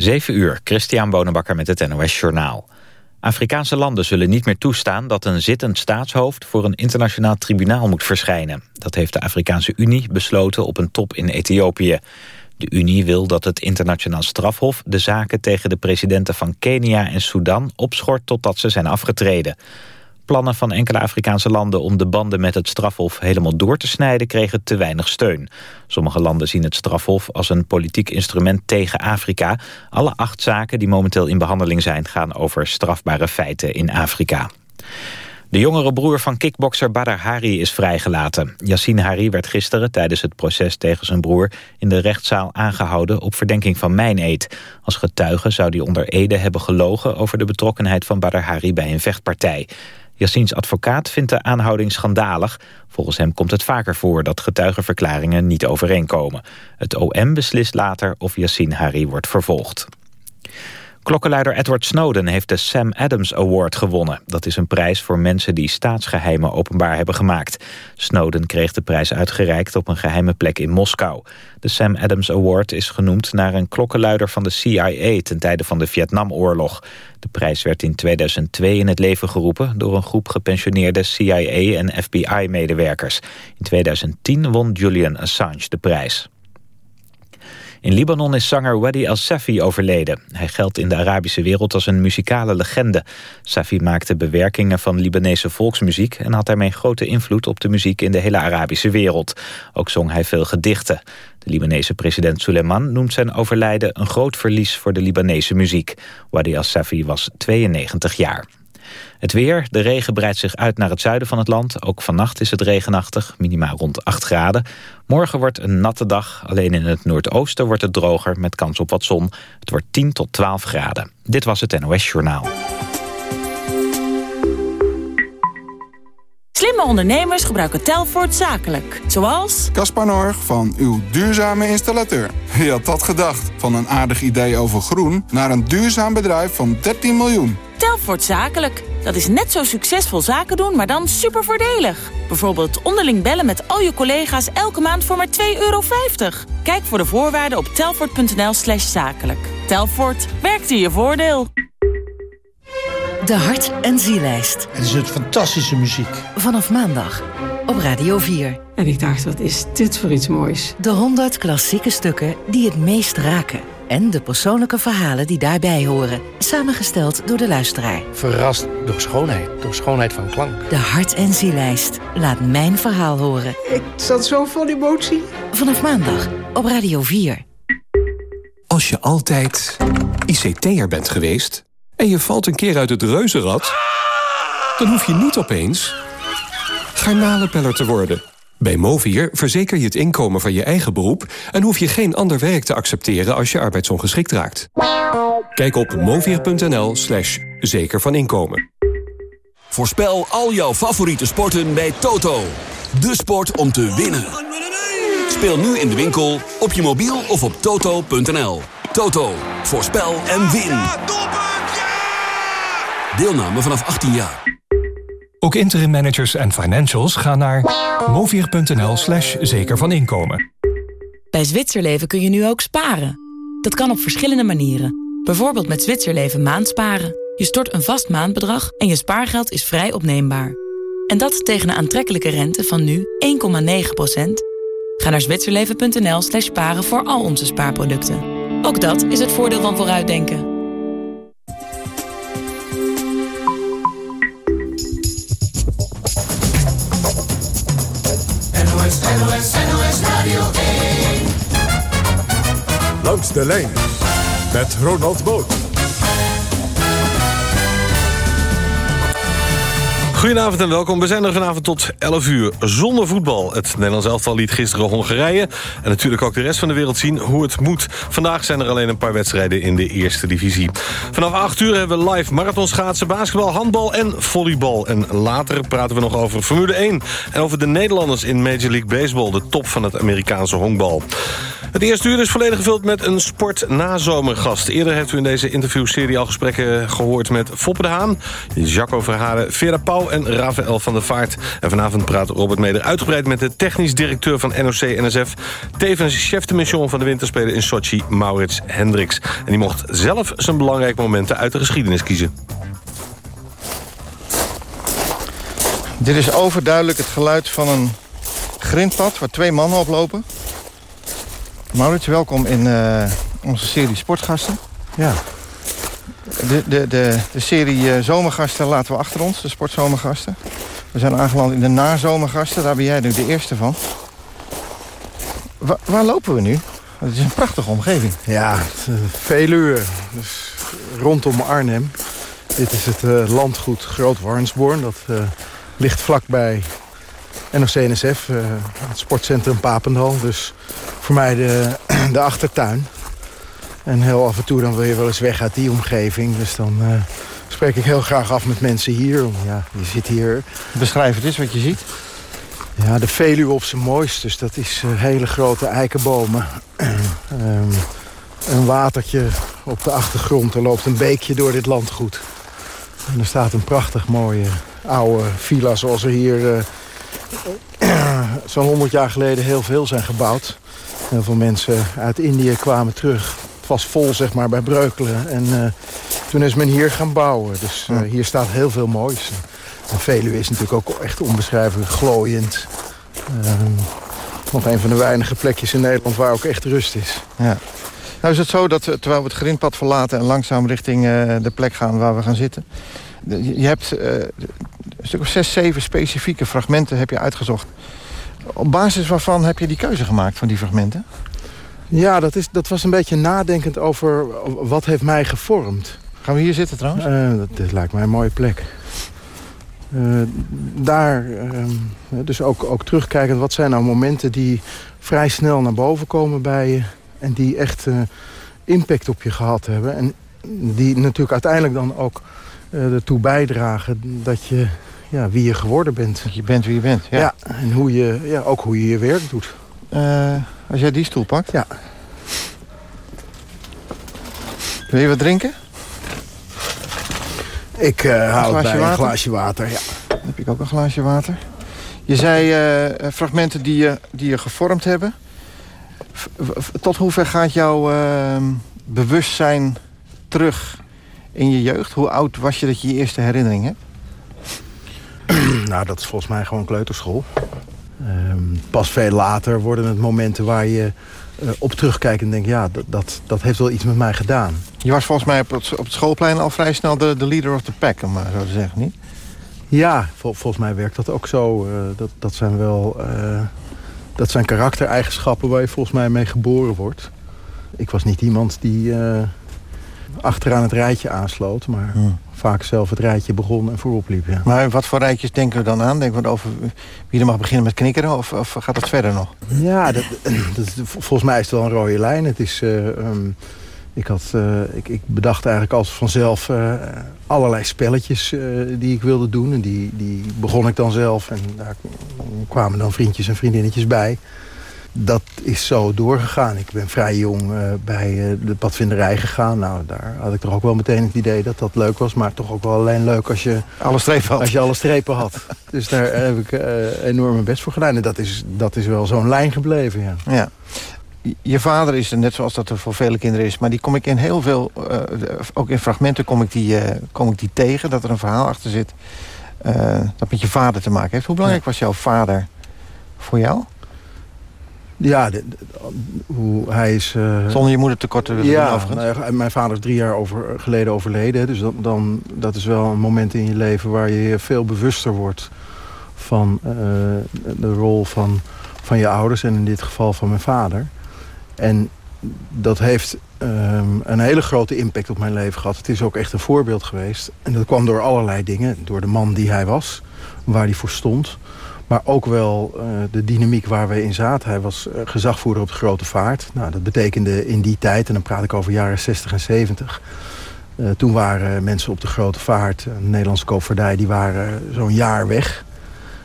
7 uur, Christian Bonenbakker met het NOS Journaal. Afrikaanse landen zullen niet meer toestaan dat een zittend staatshoofd... voor een internationaal tribunaal moet verschijnen. Dat heeft de Afrikaanse Unie besloten op een top in Ethiopië. De Unie wil dat het internationaal strafhof... de zaken tegen de presidenten van Kenia en Sudan opschort totdat ze zijn afgetreden. Plannen van enkele Afrikaanse landen om de banden met het strafhof helemaal door te snijden kregen te weinig steun. Sommige landen zien het strafhof als een politiek instrument tegen Afrika. Alle acht zaken die momenteel in behandeling zijn gaan over strafbare feiten in Afrika. De jongere broer van kickbokser Badr Hari is vrijgelaten. Yassine Hari werd gisteren tijdens het proces tegen zijn broer... in de rechtszaal aangehouden op verdenking van mijneed. Als getuige zou hij onder Ede hebben gelogen... over de betrokkenheid van Badr Hari bij een vechtpartij. Yassins advocaat vindt de aanhouding schandalig. Volgens hem komt het vaker voor dat getuigenverklaringen niet overeenkomen. Het OM beslist later of Yassine Hari wordt vervolgd. Klokkenluider Edward Snowden heeft de Sam Adams Award gewonnen. Dat is een prijs voor mensen die staatsgeheimen openbaar hebben gemaakt. Snowden kreeg de prijs uitgereikt op een geheime plek in Moskou. De Sam Adams Award is genoemd naar een klokkenluider van de CIA... ten tijde van de Vietnamoorlog. De prijs werd in 2002 in het leven geroepen... door een groep gepensioneerde CIA- en FBI-medewerkers. In 2010 won Julian Assange de prijs. In Libanon is zanger Wadi El-Safi overleden. Hij geldt in de Arabische wereld als een muzikale legende. Safi maakte bewerkingen van Libanese volksmuziek... en had daarmee grote invloed op de muziek in de hele Arabische wereld. Ook zong hij veel gedichten. De Libanese president Suleiman noemt zijn overlijden... een groot verlies voor de Libanese muziek. Wadi El-Safi was 92 jaar. Het weer, de regen breidt zich uit naar het zuiden van het land. Ook vannacht is het regenachtig, minimaal rond 8 graden. Morgen wordt een natte dag. Alleen in het noordoosten wordt het droger met kans op wat zon. Het wordt 10 tot 12 graden. Dit was het NOS Journaal. Slimme ondernemers gebruiken Telfort zakelijk. Zoals... Caspar Norg van uw duurzame installateur. Wie had dat gedacht? Van een aardig idee over groen... naar een duurzaam bedrijf van 13 miljoen. Telfort Zakelijk. Dat is net zo succesvol zaken doen, maar dan super voordelig. Bijvoorbeeld onderling bellen met al je collega's elke maand voor maar 2,50 euro. Kijk voor de voorwaarden op telfort.nl slash zakelijk. Telfort, werkt in je voordeel. De Hart- en Zielijst. Het is het fantastische muziek. Vanaf maandag op Radio 4. En ik dacht, wat is dit voor iets moois? De 100 klassieke stukken die het meest raken. En de persoonlijke verhalen die daarbij horen. Samengesteld door de luisteraar. Verrast door schoonheid, door schoonheid van klank. De Hart- en Zielijst. Laat mijn verhaal horen. Ik zat zo vol emotie. Vanaf maandag op Radio 4. Als je altijd ICT'er bent geweest en je valt een keer uit het reuzenrad... dan hoef je niet opeens garnalenpeller te worden. Bij Movier verzeker je het inkomen van je eigen beroep... en hoef je geen ander werk te accepteren als je arbeidsongeschikt raakt. Kijk op movier.nl slash zeker van inkomen. Voorspel al jouw favoriete sporten bij Toto. De sport om te winnen. Speel nu in de winkel, op je mobiel of op toto.nl. Toto, voorspel en win. Deelname vanaf 18 jaar. Ook interim managers en financials gaan naar movier.nl slash zeker van inkomen. Bij Zwitserleven kun je nu ook sparen. Dat kan op verschillende manieren. Bijvoorbeeld met Zwitserleven maandsparen. Je stort een vast maandbedrag en je spaargeld is vrij opneembaar. En dat tegen een aantrekkelijke rente van nu 1,9%. Ga naar zwitserleven.nl slash sparen voor al onze spaarproducten. Ook dat is het voordeel van vooruitdenken. Langs de lijn met Ronald Boot. Goedenavond en welkom. We zijn er vanavond tot 11 uur zonder voetbal. Het Nederlands elftal liet gisteren Hongarije... en natuurlijk ook de rest van de wereld zien hoe het moet. Vandaag zijn er alleen een paar wedstrijden in de eerste divisie. Vanaf 8 uur hebben we live marathonschaatsen, basketbal, handbal en volleybal. En later praten we nog over Formule 1... en over de Nederlanders in Major League Baseball... de top van het Amerikaanse honkbal. Het eerste uur is volledig gevuld met een sport-nazomergast. Eerder heeft u in deze interviewserie al gesprekken gehoord met Foppe de Haan... Jacco Verharen, Vera Pauw en Rafael van der Vaart. En vanavond praat Robert Meder uitgebreid met de technisch directeur van NOC-NSF... tevens chef de mission van de winterspelen in Sochi, Maurits Hendricks. En die mocht zelf zijn belangrijke momenten uit de geschiedenis kiezen. Dit is overduidelijk het geluid van een grindpad waar twee mannen op lopen. Maurits, welkom in uh, onze serie Sportgasten. Ja. De, de, de, de serie uh, Zomergasten laten we achter ons, de Sportzomergasten. We zijn aangeland in de Nazomergasten, daar ben jij nu de eerste van. Wa waar lopen we nu? Het is een prachtige omgeving. Ja, uh, Veluwe, dus rondom Arnhem. Dit is het landgoed Groot Warnsborn, dat ligt vlakbij NOC-NSF, het sportcentrum Papendal. Dus voor mij de, de achtertuin. En heel af en toe dan wil je wel eens weg uit die omgeving. Dus dan uh, spreek ik heel graag af met mensen hier. Ja, je zit hier... Beschrijf het eens wat je ziet. Ja, de Veluwe op zijn mooist. Dus dat is uh, hele grote eikenbomen. um, een watertje op de achtergrond. Er loopt een beekje door dit landgoed. En er staat een prachtig mooie oude villa zoals er hier uh, zo'n 100 jaar geleden heel veel zijn gebouwd. Heel veel mensen uit Indië kwamen terug. Het was vol zeg maar bij Breukelen. En uh, toen is men hier gaan bouwen. Dus uh, hier staat heel veel moois. En Veluwe is natuurlijk ook echt onbeschrijfelijk glooiend. nog een van de weinige plekjes in Nederland waar ook echt rust is. Ja. Nou is het zo dat terwijl we het grindpad verlaten... en langzaam richting de plek gaan waar we gaan zitten... Je hebt uh, een stuk of zes, zeven specifieke fragmenten heb je uitgezocht. Op basis waarvan heb je die keuze gemaakt van die fragmenten? Ja, dat, is, dat was een beetje nadenkend over wat heeft mij gevormd. Gaan we hier zitten trouwens? Uh, dat, lijkt mij een mooie plek. Uh, daar, dus ook, ook terugkijkend, wat zijn nou momenten die vrij snel naar boven komen bij je... en die echt impact op je gehad hebben. En die natuurlijk uiteindelijk dan ook ertoe bijdragen dat je ja, wie je geworden bent. Dat je bent wie je bent, ja. ja en hoe je, ja, ook hoe je je werk doet. Uh, als jij die stoel pakt? Ja. Wil je wat drinken? Ik uh, hou het bij water? een glaasje water, ja. Dan heb ik ook een glaasje water. Je zei uh, fragmenten die je, die je gevormd hebben. V tot hoever gaat jouw ehm, bewustzijn terug in je jeugd? Hoe oud was je dat je je eerste herinnering hebt? Nou, dat is volgens mij gewoon kleuterschool. Um, pas veel later worden het momenten waar je uh, op terugkijkt en denkt... ja, dat, dat, dat heeft wel iets met mij gedaan. Je was volgens mij op het, op het schoolplein al vrij snel de, de leader of the pack, om maar zo te zeggen, niet? Ja, vol, volgens mij werkt dat ook zo. Uh, dat, dat zijn wel uh, dat zijn karaktereigenschappen waar je volgens mij mee geboren wordt. Ik was niet iemand die achteraan het rijtje aansloot. Maar hmm. Vaak zelf het rijtje begon en voorop liep. Ja. Maar wat voor rijtjes denken we dan aan? Denken we over wie er mag beginnen met knikkeren? Of, of gaat dat verder nog? Ja, dat, dat, volgens mij is het wel een rode lijn. Het is... Uh, um, ik, had, uh, ik, ik, bedacht eigenlijk als vanzelf uh, allerlei spelletjes die ik wilde doen. En die, die begon ik dan zelf. En daar kwamen dan vriendjes en vriendinnetjes bij dat is zo doorgegaan. Ik ben vrij jong uh, bij uh, de padvinderij gegaan. Nou, daar had ik toch ook wel meteen het idee dat dat leuk was. Maar toch ook wel alleen leuk als je alle strepen had. Als je alle strepen had. dus daar heb ik uh, enorm mijn best voor gedaan. En dat is, dat is wel zo'n lijn gebleven, ja. ja. Je vader is, net zoals dat er voor vele kinderen is... maar die kom ik in heel veel, ook in fragmenten kom ik, die, kom ik die tegen... dat er een verhaal achter zit dat met je vader te maken heeft. Hoe belangrijk was jouw vader voor jou? Ja, de, de, hoe, hij is... Uh, Zonder je moeder tekort te willen ja, nou, mijn vader is drie jaar over, geleden overleden. Dus dan, dan, dat is wel een moment in je leven waar je veel bewuster wordt... van uh, de rol van, van je ouders en in dit geval van mijn vader. En dat heeft um, een hele grote impact op mijn leven gehad. Het is ook echt een voorbeeld geweest. En dat kwam door allerlei dingen. Door de man die hij was, waar hij voor stond... Maar ook wel uh, de dynamiek waar we in zaten. Hij was uh, gezagvoerder op de grote vaart. Nou, dat betekende in die tijd, en dan praat ik over jaren 60 en 70... Uh, toen waren mensen op de grote vaart, een Nederlandse koopvaardij... die waren zo'n jaar weg.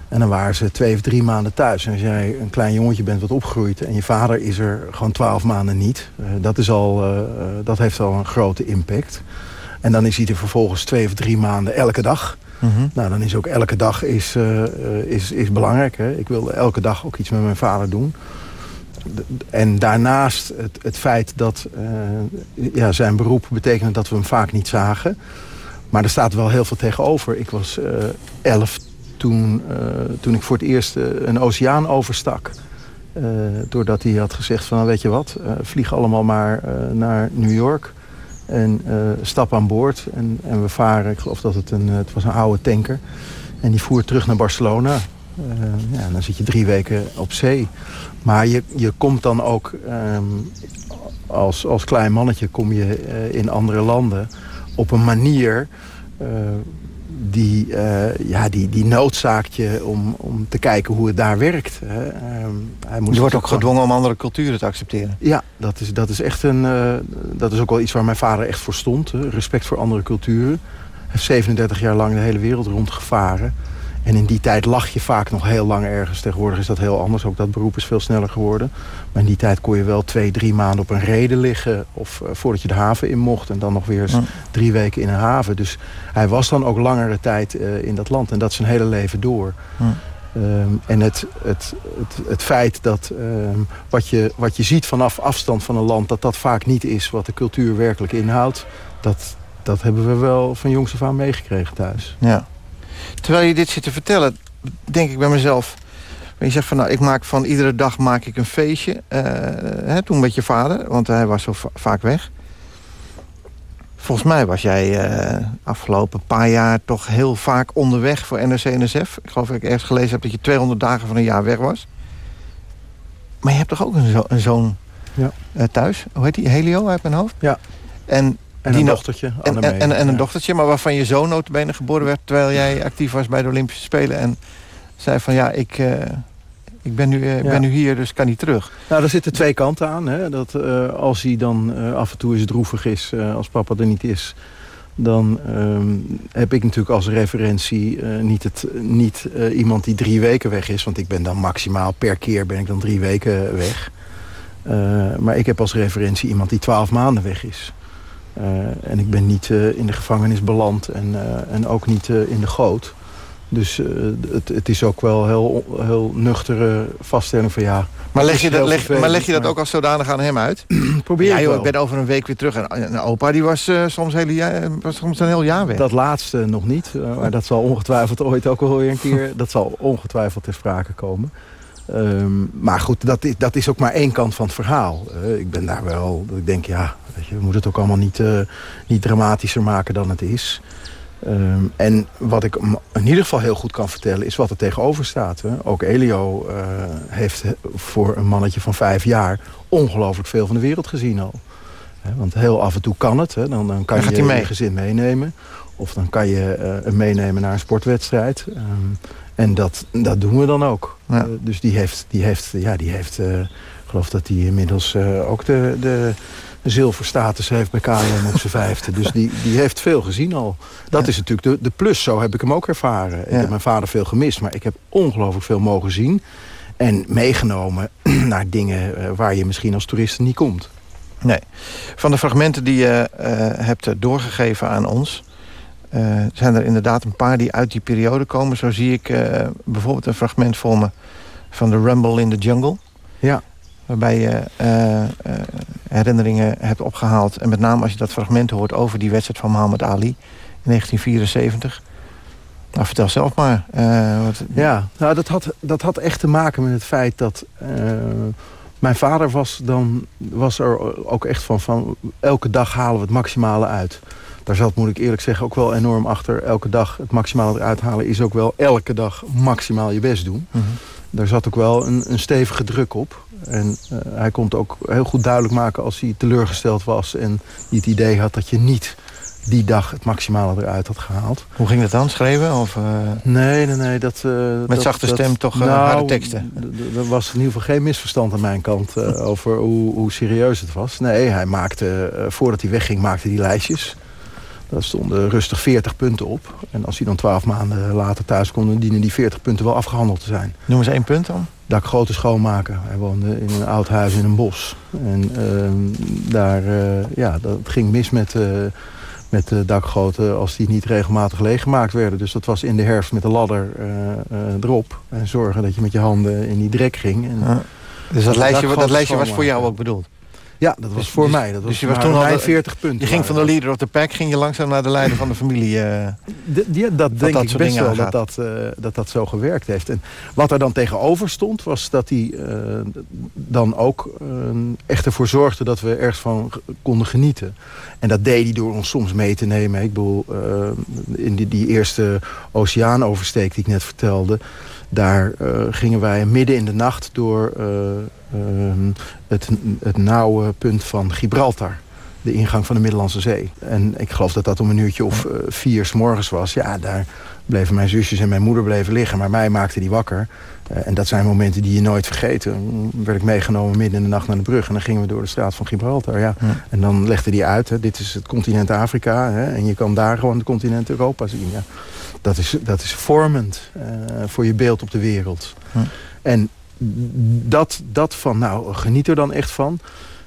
En dan waren ze twee of drie maanden thuis. En als jij een klein jongetje bent wat opgroeit... en je vader is er gewoon twaalf maanden niet... Dat, is al, dat heeft al een grote impact. En dan is hij er vervolgens twee of drie maanden elke dag. -hmm. Nou, dan is ook elke dag is, uh, is, is belangrijk. Hè? Ik wilde elke dag ook iets met mijn vader doen. En daarnaast het, het feit dat ja, zijn beroep betekende dat we hem vaak niet zagen. Maar er staat wel heel veel tegenover. Ik was elf toen, toen ik voor het eerst een oceaan overstak. Doordat hij had gezegd van, nou, weet je wat, vlieg allemaal maar naar New York. En stap aan boord. En, en we varen, ik geloof dat het een, het was een oude tanker. En die voer terug naar Barcelona. ja, en dan zit je drie weken op zee. Maar je, je komt dan ook um, als, als klein mannetje kom je in andere landen op een manier die, uh, ja, die, die noodzaakt je om, om te kijken hoe het daar werkt. Hè. Uh, hij moest je wordt ook gedwongen om andere culturen te accepteren. Ja, dat is, dat is echt een. Uh, dat is ook wel iets waar mijn vader echt voor stond. Hè. Respect voor andere culturen. Hij heeft 37 jaar lang de hele wereld rondgevaren. En in die tijd lag je vaak nog heel lang ergens. Tegenwoordig is dat heel anders. Ook dat beroep is veel sneller geworden. Maar in die tijd kon je wel twee, drie maanden op een reden liggen. Of uh, voordat je de haven in mocht. En dan nog weer eens ja. drie weken in een haven. Dus hij was dan ook langere tijd uh, in dat land. En dat zijn hele leven door. Ja. Um, en het, het, het, het feit dat um, wat, je, wat je ziet vanaf afstand van een land... dat dat vaak niet is wat de cultuur werkelijk inhoudt... dat, dat hebben we wel van jongs af aan meegekregen thuis. Ja. Terwijl je dit zit te vertellen, denk ik bij mezelf... Je zegt van, nou, ik maak van iedere dag maak ik een feestje. Uh, hè, toen met je vader, want hij was zo va vaak weg. Volgens mij was jij uh, afgelopen paar jaar toch heel vaak onderweg voor NRC-NSF. Ik geloof dat ik ergens gelezen heb dat je 200 dagen van een jaar weg was. Maar je hebt toch ook een, zo een zoon ja. uh, thuis? Hoe heet die? Helio uit mijn hoofd? Ja. En en die een dochtertje. En, en, en, en, een dochtertje, maar waarvan je zoon notabene geboren werd... terwijl jij actief was bij de Olympische Spelen. En zei van ja, ik, uh, ik, ben, nu, uh, ja. ben nu hier, dus kan niet terug. Nou, daar zitten twee kanten aan. Hè? Dat, uh, als hij dan af en toe eens droevig is, als papa er niet is... dan um, heb ik natuurlijk als referentie niet, het, niet iemand die drie weken weg is. Want ik ben dan maximaal per keer ben ik dan drie weken weg. maar ik heb als referentie iemand die twaalf maanden weg is. Uh, en ik ben niet uh, in de gevangenis beland en, uh, en ook niet in de goot. Dus het, het, is ook wel heel, heel nuchtere vaststelling van ja... Maar leg je, dat, leg, maar leg je dat maar... ook als zodanig aan hem uit? Probeer ja, ik joh, wel. ik ben over een week weer terug. En, en opa die was, soms hele was soms een heel jaar weg. Dat laatste nog niet. maar dat zal ongetwijfeld ooit ook wel weer een keer... dat zal ongetwijfeld ter sprake komen. Um, maar goed, dat is, dat is ook maar één kant van het verhaal. Uh, ik ben daar wel, ik denk ja, weet je, we moeten het ook allemaal niet, uh, niet dramatischer maken dan het is. Um, en wat ik in ieder geval heel goed kan vertellen is wat er tegenover staat. Hè. Ook Elio uh, heeft voor een mannetje van vijf jaar ongelooflijk veel van de wereld gezien al. He, want heel af en toe kan het. Hè. Dan, dan kan dan je mee. je gezin meenemen. Of dan kan je hem meenemen naar een sportwedstrijd. Um, en dat, dat doen we dan ook. Ja. Uh, dus die heeft, die heeft, ja, die heeft uh, ik geloof dat hij inmiddels uh, ook de, de zilverstatus heeft bij KLM op zijn vijfde. Dus die, die heeft veel gezien al. Dat ja. is natuurlijk de, de plus, zo heb ik hem ook ervaren. Ja. Ik heb mijn vader veel gemist, maar ik heb ongelooflijk veel mogen zien. En meegenomen naar dingen waar je misschien als toerist niet komt. Nee. Van de fragmenten die je hebt doorgegeven aan ons... Uh, zijn er inderdaad een paar die uit die periode komen. Zo zie ik uh, bijvoorbeeld een fragment voor me van de Rumble in the Jungle. Ja. Waarbij je uh, herinneringen hebt opgehaald. En met name als je dat fragment hoort over die wedstrijd van Muhammad Ali in 1974. Nou, vertel zelf maar. Wat... Ja, nou, dat, had, dat had echt te maken met het feit dat... mijn vader was, dan, was er ook echt van, van... elke dag halen we het maximale uit daar zat, moet ik eerlijk zeggen, ook wel enorm achter. Elke dag het maximale eruit halen is ook wel elke dag maximaal je best doen. Mhm. Daar zat ook wel een, een stevige druk op. En uh, hij kon het ook heel goed duidelijk maken als hij teleurgesteld was... en hij het idee had dat je niet die dag het maximale eruit had gehaald. Hoe ging dat dan? Schreven? Of, uh... Nee, nee, nee. Dat, uh, Met dat, zachte dat, stem toch nou, harde teksten? Er was in ieder geval geen misverstand aan mijn kant over hoe, hoe serieus het was. Nee, hij maakte, voordat hij wegging, maakte hij lijstjes Daar stonden rustig 40 punten op. En als hij dan 12 maanden later thuis kon... dan dienen die 40 punten wel afgehandeld te zijn. Noem eens één punt dan. Dakgoten schoonmaken. Hij woonde in een oud huis in een bos. En uh, daar, uh, ja, dat ging mis met, uh, met de dakgoten als die niet regelmatig leeggemaakt werden. Dus dat was in de herfst met de ladder erop. En zorgen dat je met je handen in die drek ging. En ja. Dus dat lijstje, dat lijstje was voor jou ook bedoeld? Ja, dat was dus, voor dus, mij. Dat was dus je was toen al 40 punten. Je ging van de leader of the pack, ging je langzaam naar de leider van de familie. Uh, de, die, dat, dat denk dat ik best wel dat dat, uh, dat dat zo gewerkt heeft. En wat er dan tegenover stond, was dat hij uh, dan ook echt ervoor zorgde dat we ergens van konden genieten. En dat deed hij door ons soms mee te nemen. Ik bedoel, in die, die eerste oceaanoversteek die ik net vertelde... Daar gingen wij midden in de nacht door uh, het, het nauwe punt van Gibraltar. De ingang van de Middellandse Zee. En ik geloof dat dat om een uurtje of uh, vier s morgens was. Ja, daar bleven mijn zusjes en mijn moeder bleven liggen. Maar mij maakte die wakker. Uh, en dat zijn momenten die je nooit vergeet. Dan werd ik meegenomen midden in de nacht naar de brug. En dan gingen we door de straat van Gibraltar. Ja. ja. En dan legde die uit. Hè, dit is het continent Afrika. Hè, en je kan daar gewoon het continent Europa zien. Ja. Dat, is, dat is vormend uh, voor je beeld op de wereld. Ja. En dat, dat van, nou, geniet er dan echt van.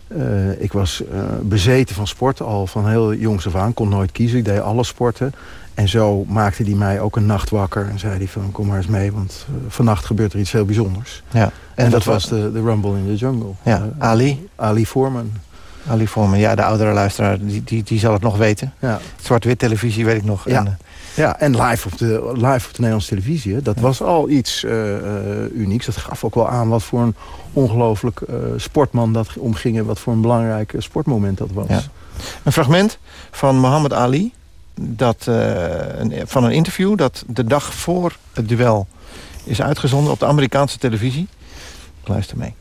Uh, ik was uh, bezeten van sport al van heel jongs af aan. Kon nooit kiezen, ik deed alle sporten. En zo maakte hij mij ook een nacht wakker. En zei hij van, kom maar eens mee, want uh, vannacht gebeurt er iets heel bijzonders. Ja. En, en dat, dat was de, de Rumble in the Jungle. Ja, Ali? Ali Foreman. Ali Foreman, ja, de oudere luisteraar, die, die, die zal het nog weten. Ja. Zwart-wit televisie, weet ik nog. Ja. En, ja, en live op de, live op de Nederlandse televisie. Hè. Dat ja. was al iets uh, unieks. Dat gaf ook wel aan wat voor een ongelooflijk uh, sportman dat omging... en wat voor een belangrijk sportmoment dat was. Ja. Een fragment van Muhammad Ali... Dat, een, van een interview dat de dag voor het duel is uitgezonden op de Amerikaanse televisie. Luister mee.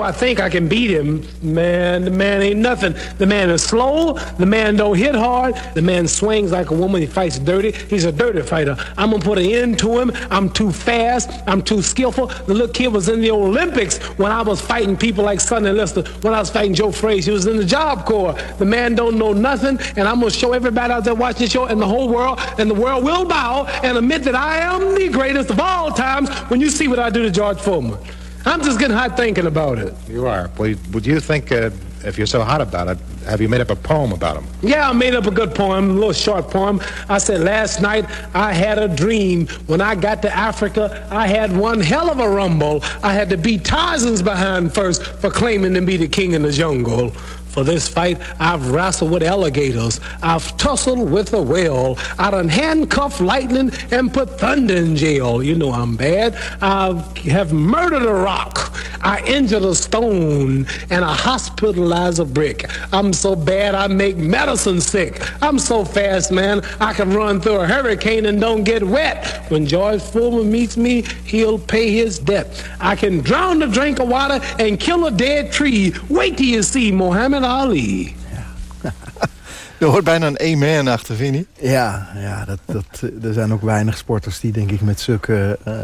I think I can beat him. Man, the man ain't nothing. The man is slow. The man don't hit hard. The man swings like a woman. He fights dirty. He's a dirty fighter. I'm gonna put an end to him. I'm too fast. I'm too skillful. The little kid was in the Olympics when I was fighting people like Sonny Lister. When I was fighting Joe Frazier, he was in the Job Corps. The man don't know nothing, and I'm gonna show everybody out there watching the show and the whole world, and the world will bow and admit that I am the greatest of all times when you see what I do to George Foreman. I'm just getting hot thinking about it. You are. Well, would you think, uh, if you're so hot about it, have you made up a poem about him? Yeah, I made up a good poem, a little short poem. I said, last night I had a dream. When I got to Africa, I had one hell of a rumble. I had to beat Tarzan's behind first for claiming to be the king in the jungle. For this fight, I've wrestled with alligators. I've tussled with a whale. I done handcuffed lightning and put thunder in jail. You know I'm bad. I have murdered a rock. I injured a stone and I hospitalized a brick. I'm so bad I make medicine sick. I'm so fast, man, I can run through a hurricane and don't get wet. When George Foreman meets me, he'll pay his debt. I can drown a drink of water and kill a dead tree. Wait till you see Muhammad Ali. Ja. Er hoort bijna een amen achter, vind je Ja, ja dat, dat, er zijn ook weinig sporters die denk ik met zulke, uh,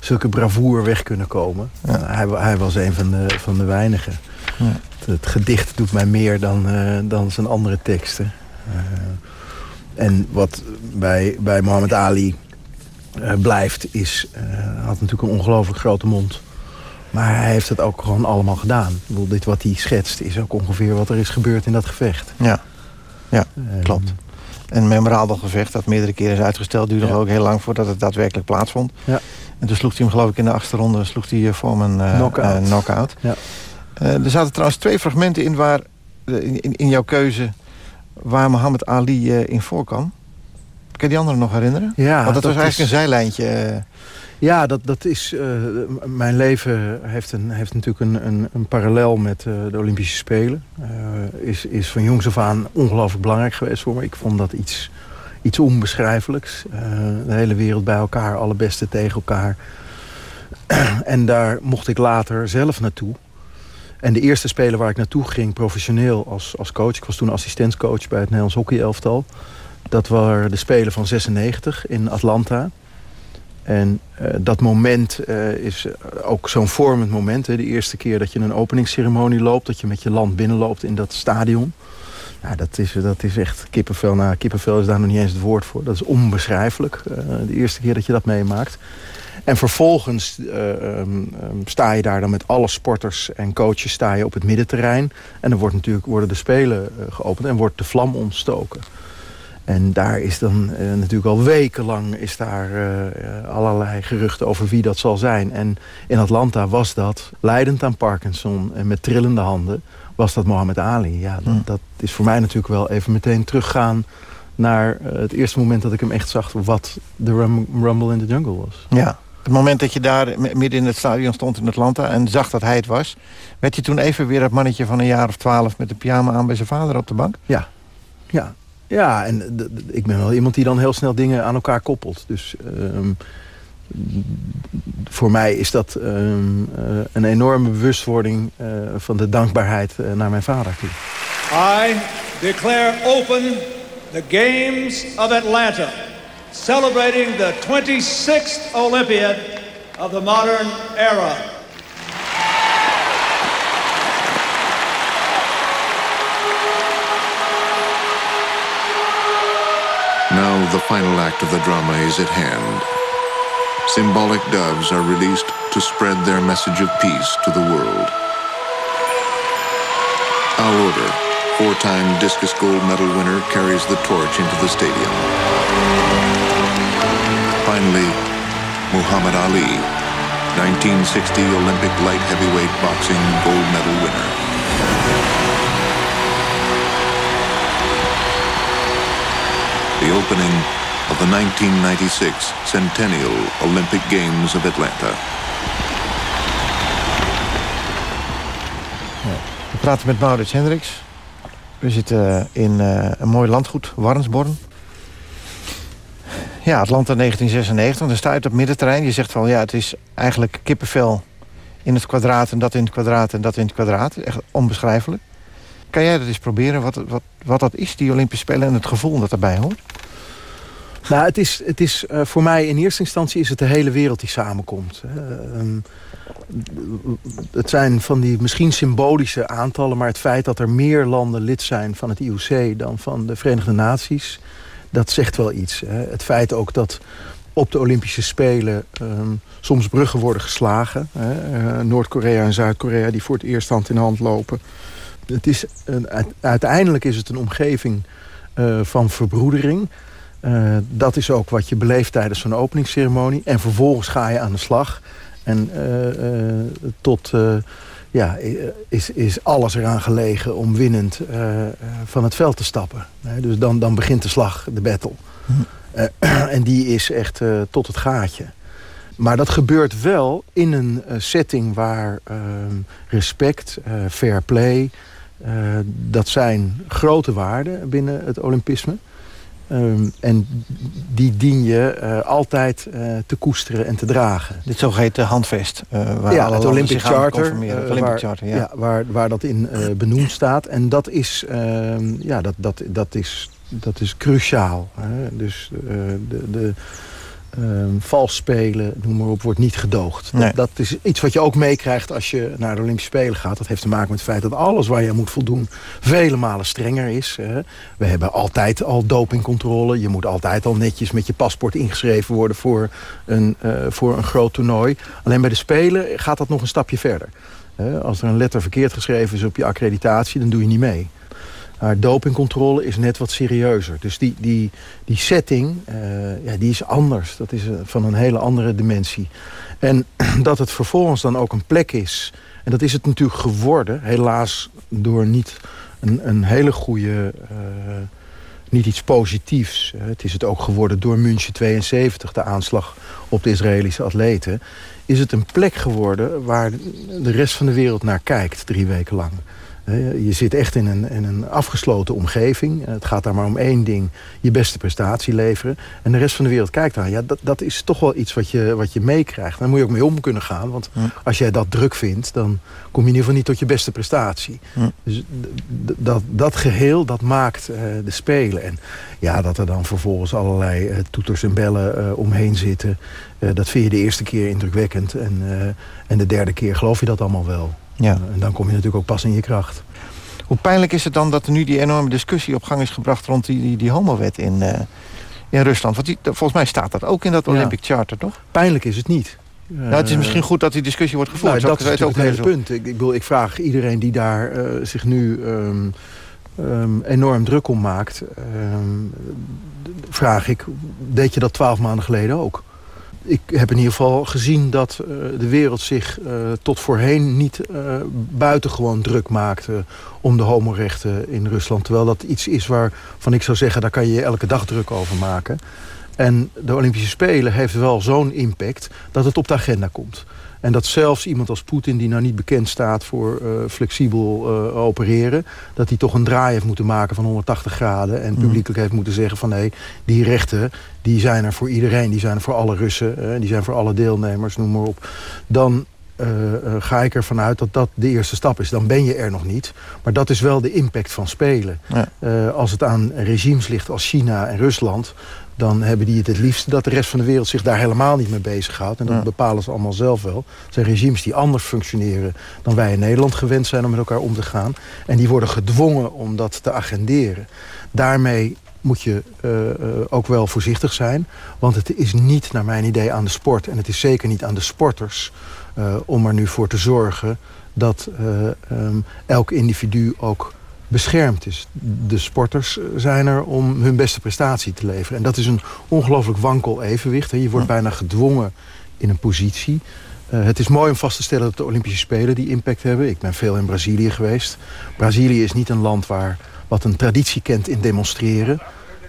zulke bravoer weg kunnen komen. Ja. Uh, hij, hij, was een van de, van de weinigen. Ja. Het, het, gedicht doet mij meer dan, uh, dan zijn andere teksten. en wat bij, bij Muhammad Ali blijft is... hij had natuurlijk een ongelooflijk grote mond. Maar hij heeft het ook gewoon allemaal gedaan. Ik bedoel, dit wat hij schetst is ook ongeveer wat er is gebeurd in dat gevecht. Ja, ja klopt. Een memorabel gevecht dat meerdere keren is uitgesteld. Duurde ja. ook heel lang voordat het daadwerkelijk plaatsvond. Ja. En toen sloeg hij hem geloof ik in de achterronde sloeg hij voor een uh, knockout. Uh. Ja. Uh, er zaten trouwens twee fragmenten in, waar, in, in, jouw keuze... waar Muhammad Ali in voorkwam. Kan je die andere nog herinneren? Ja, Want dat, dat was eigenlijk is... een zijlijntje... Ja, dat, dat is, uh, mijn leven heeft, een, heeft natuurlijk een, een, een parallel met uh, de Olympische Spelen. Uh, is, is van jongs af aan ongelooflijk belangrijk geweest voor me. Ik vond dat iets, iets onbeschrijfelijks. de hele wereld bij elkaar, alle beste tegen elkaar. en daar mocht ik later zelf naartoe. En de eerste Spelen waar ik naartoe ging, professioneel als, als coach... ik was toen assistentscoach bij het Nederlands hockeyelftal... dat waren de Spelen van 96 in Atlanta... En uh, dat moment uh, is ook zo'n vormend moment. Hè. De eerste keer dat je een openingsceremonie loopt... dat je met je land binnenloopt in dat stadion. Ja, dat, is, dat is echt kippenvel. Nou, kippenvel is daar nog niet eens het woord voor. Dat is onbeschrijfelijk. Uh, de eerste keer dat je dat meemaakt. En vervolgens uh, um, sta je daar dan met alle sporters en coaches sta je op het middenterrein. En dan wordt natuurlijk, worden de spelen geopend en wordt de vlam ontstoken. En daar is dan uh, natuurlijk al wekenlang is daar uh, allerlei geruchten over wie dat zal zijn. En in Atlanta was dat, leidend aan Parkinson en met trillende handen, was dat Mohammed Ali. Ja, dat, dat is voor mij natuurlijk wel even meteen teruggaan naar het eerste moment dat ik hem echt zag wat de Rumble in the Jungle was. Ja, het moment dat je daar midden in het stadion stond in Atlanta en zag dat hij het was... werd je toen even weer dat mannetje van een jaar of twaalf met de pyjama aan bij zijn vader op de bank? Ja, ja. Ja, en ik ben wel iemand die dan heel snel dingen aan elkaar koppelt. Dus um, voor mij is dat um, uh, een enorme bewustwording uh, van de dankbaarheid uh, naar mijn vader toe. I declare open the Games of Atlanta. Celebrating the 26th Olympiad of the modern era. Now the final act of the drama is at hand. Symbolic doves are released to spread their message of peace to the world. Our order, four-time discus gold medal winner, carries the torch into the stadium. Finally, Muhammad Ali, 1960 Olympic light heavyweight boxing gold medal winner. Opening of the 1996 Centennial Olympic Games of Atlanta. We praten met Maurits Hendricks. We zitten in uh, een mooi landgoed, Warnsborn. Ja, Atlanta 1996. Dan sta je op het middenterrein. Je zegt van ja, het is eigenlijk kippenvel in het kwadraat... en dat in het kwadraat en dat in het kwadraat. Echt onbeschrijfelijk. Kan jij dat eens proberen, wat, wat, wat dat is, die Olympische Spelen... en het gevoel dat erbij hoort? Nou, het is, het is uh, voor mij in eerste instantie is het de hele wereld die samenkomt. Um, het zijn van die misschien symbolische aantallen... maar het feit dat er meer landen lid zijn van het IOC dan van de Verenigde Naties... dat zegt wel iets. Hè. Het feit ook dat op de Olympische Spelen um, soms bruggen worden geslagen. Uh, Noord-Korea en Zuid-Korea die voor het eerst hand in hand lopen. Het is een, uiteindelijk is het een omgeving uh, van verbroedering... Uh, dat is ook wat je beleeft tijdens zo'n openingsceremonie. En vervolgens ga je aan de slag. En uh, uh, tot, ja, is, is alles eraan gelegen om winnend van het veld te stappen. dus dan, dan begint de slag, de battle. Hm. en die is echt tot het gaatje. Maar dat gebeurt wel in een setting waar respect, fair play... dat zijn grote waarden binnen het Olympisme... Um, en die dien je uh, altijd uh, te koesteren en te dragen. Dit zogeheten handvest. Uh, waar ja, het Olympic Charter. het Olympic waar, Charter ja. ja. waar, waar dat in benoemd staat. En dat is, ehm, ja, dat, dat, dat is, dat is cruciaal. Hè? Dus de... de Um, vals spelen, noem maar op, wordt niet gedoogd. Nee. Dat, dat, is iets wat je ook meekrijgt als je naar de Olympische Spelen gaat. Dat heeft te maken met het feit dat alles waar je moet voldoen... vele malen strenger is. We hebben altijd al dopingcontrole. Je moet altijd al netjes met je paspoort ingeschreven worden... voor een, uh, voor een groot toernooi. Alleen bij de Spelen gaat dat nog een stapje verder. Als er een letter verkeerd geschreven is op je accreditatie... dan doe je niet mee. Maar dopingcontrole is net wat serieuzer. Dus die, die, die setting, uh, ja, die is anders. Dat is uh, van een hele andere dimensie. En dat het vervolgens dan ook een plek is... en dat is het natuurlijk geworden, helaas door niet een, een hele goede... Uh, niet iets positiefs. Het is het ook geworden door München 72, de aanslag op de Israëlische atleten. Is het een plek geworden waar de rest van de wereld naar kijkt, drie weken lang. Je zit echt in een, in een afgesloten omgeving. Het gaat daar maar om één ding, je beste prestatie leveren. En de rest van de wereld kijkt daar. Ja, dat, dat is toch wel iets wat je, wat je meekrijgt. Daar moet je ook mee om kunnen gaan. Want als jij dat druk vindt, dan kom je in ieder geval niet tot je beste prestatie. Dus dat, dat geheel, dat maakt uh, de Spelen. En ja, dat er dan vervolgens allerlei uh, toeters en bellen uh, omheen zitten... dat vind je de eerste keer indrukwekkend. En, en de derde keer geloof je dat allemaal wel. Ja. En dan kom je natuurlijk ook pas in je kracht. Hoe pijnlijk is het dan dat er nu die enorme discussie op gang is gebracht... rond die, die, die homowet in, uh, in Rusland? Want die, volgens mij staat dat ook in dat Olympic Charter, toch? Pijnlijk is het niet. Nou, het is misschien goed dat die discussie wordt gevoerd. Nou, dat is ook het hele punt. Ik, ik, bedoel, ik vraag iedereen die daar uh, zich nu um, um, enorm druk om maakt... Um, vraag ik, deed je dat twaalf maanden geleden ook? Ik heb in ieder geval gezien dat uh, de wereld zich uh, tot voorheen niet uh, buitengewoon druk maakte om de homorechten in Rusland. Terwijl dat iets is waarvan ik zou zeggen, daar kan je je elke dag druk over maken. En de Olympische Spelen heeft wel zo'n impact dat het op de agenda komt. En dat zelfs iemand als Poetin, die nou niet bekend staat voor uh, flexibel uh, opereren... dat hij toch een draai heeft moeten maken van 180 graden... en publiekelijk heeft moeten zeggen van nee, die rechten die zijn er voor iedereen. Die zijn er voor alle Russen, uh, die zijn voor alle deelnemers, noem maar op. Dan uh, uh, ga ik ervan uit dat dat de eerste stap is. Dan ben je er nog niet. Maar dat is wel de impact van spelen. Ja. Uh, als het aan regimes ligt als China en Rusland dan hebben die het het liefst dat de rest van de wereld zich daar helemaal niet mee bezighoudt. En dat ja. bepalen ze allemaal zelf wel. Het zijn regimes die anders functioneren dan wij in Nederland gewend zijn om met elkaar om te gaan. En die worden gedwongen om dat te agenderen. Daarmee moet je uh, uh, ook wel voorzichtig zijn. Want het is niet, naar mijn idee, aan de sport... en het is zeker niet aan de sporters... Uh, om er nu voor te zorgen dat um, elk individu ook beschermd is. De sporters zijn er om hun beste prestatie te leveren. En dat is een ongelooflijk wankel evenwicht. Je wordt bijna gedwongen in een positie. Uh, het is mooi om vast te stellen dat de Olympische Spelen die impact hebben. Ik ben veel in Brazilië geweest. Brazilië is niet een land waar wat een traditie kent in demonstreren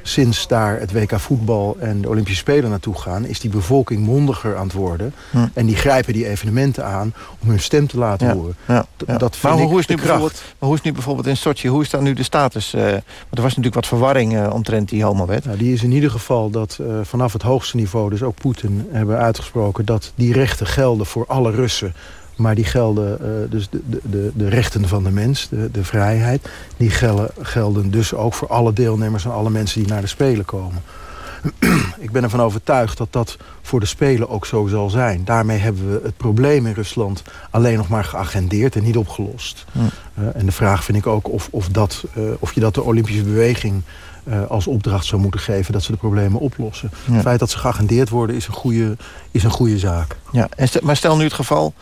sinds daar het WK voetbal en de Olympische Spelen naartoe gaan... is die bevolking mondiger aan het worden. Hm. En die grijpen die evenementen aan om hun stem te laten ja. horen. Ja. Ja. Dat maar, hoe is nu bijvoorbeeld, maar hoe is nu bijvoorbeeld in Sochi? Hoe is dan nu de status? Uh, want er was natuurlijk wat verwarring uh, omtrent die homowet. Nou, die is in ieder geval dat uh, vanaf het hoogste niveau... dus ook Poetin hebben uitgesproken... dat die rechten gelden voor alle Russen maar die gelden, uh, dus de, de, de rechten van de mens, de, de vrijheid... die gelden, gelden dus ook voor alle deelnemers en alle mensen die naar de Spelen komen. Ik ben ervan overtuigd dat dat voor de Spelen ook zo zal zijn. Daarmee hebben we het probleem in Rusland alleen nog maar geagendeerd en niet opgelost. Ja. Uh, en de vraag vind ik ook of, of, dat, uh, of je dat de Olympische beweging uh, als opdracht zou moeten geven... dat ze de problemen oplossen. Ja. Het feit dat ze geagendeerd worden is een goede, is een goede zaak. Ja, en maar stel nu het geval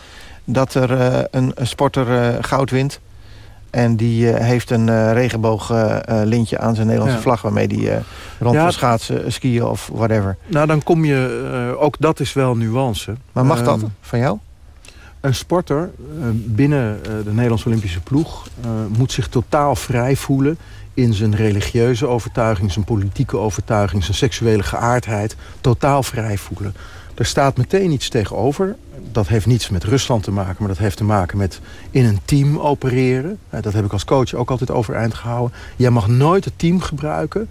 dat er uh, een, een, sporter uh, goud wint. En die uh, heeft een regenbooglintje aan zijn Nederlandse ja. vlag... waarmee die rond ja. schaatsen, skiën of whatever. Nou, dan kom je... ook dat is wel nuance. Maar mag dat van jou? Een sporter binnen de Nederlandse Olympische ploeg... moet zich totaal vrij voelen in zijn religieuze overtuiging... zijn politieke overtuiging, zijn seksuele geaardheid... totaal vrij voelen. Er staat meteen iets tegenover. Dat heeft niets met Rusland te maken, maar dat heeft te maken met in een team opereren. Dat heb ik als coach ook altijd overeind gehouden. Jij mag nooit het team gebruiken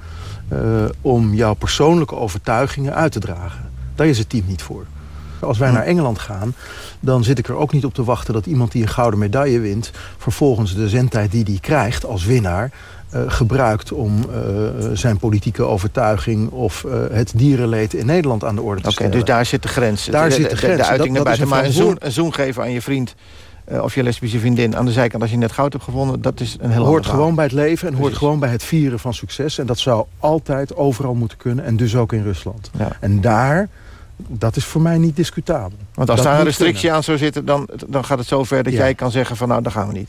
uh, om jouw persoonlijke overtuigingen uit te dragen. Daar is het team niet voor. Als wij naar Engeland gaan, dan zit ik er ook niet op te wachten... dat iemand die een gouden medaille wint... vervolgens de zendtijd die hij krijgt als winnaar... Uh, gebruikt om uh, zijn politieke overtuiging... of uh, het dierenleed in Nederland aan de orde te okay, stellen. Dus daar zit de grens. Daar de, zit de, de grens. De, uiting dat, naar buiten. Dat maar een zoen, een zoen geven aan je vriend... of je lesbische vriendin aan de zijkant als je net goud hebt gewonnen... dat is een heel Hoort gewoon bij het leven en Precies. hoort gewoon bij het vieren van succes. En dat zou altijd overal moeten kunnen. En dus ook in Rusland. Ja. En daar dat is voor mij niet discutabel. Want als dat daar een restrictie kunnen. aan zou zitten... Dan, dan gaat het zover dat ja. jij kan zeggen van nou, dan gaan we niet.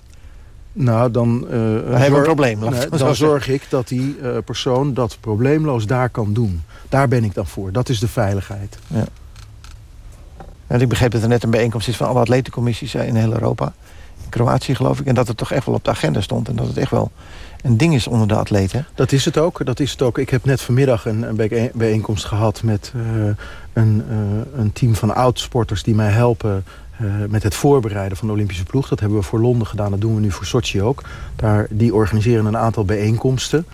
Nou, dan, uh, dan hebben we een probleem. Nee, dan zorg ik dat die uh, persoon dat probleemloos daar kan doen. Daar ben ik dan voor. Dat is de veiligheid. Ja. En ik begreep dat er net een bijeenkomst is van alle atletencommissies in heel Europa. In Kroatië geloof ik. En dat het toch echt wel op de agenda stond. En dat het echt wel een ding is onder de atleten. Dat is het ook. Dat is het ook. Ik heb net vanmiddag een, een bijeenkomst gehad met uh, een, uh, een team van oudsporters die mij helpen uh, met het voorbereiden van de Olympische ploeg. Dat hebben we voor Londen gedaan, dat doen we nu voor Sochi ook. Daar, die organiseren een aantal bijeenkomsten.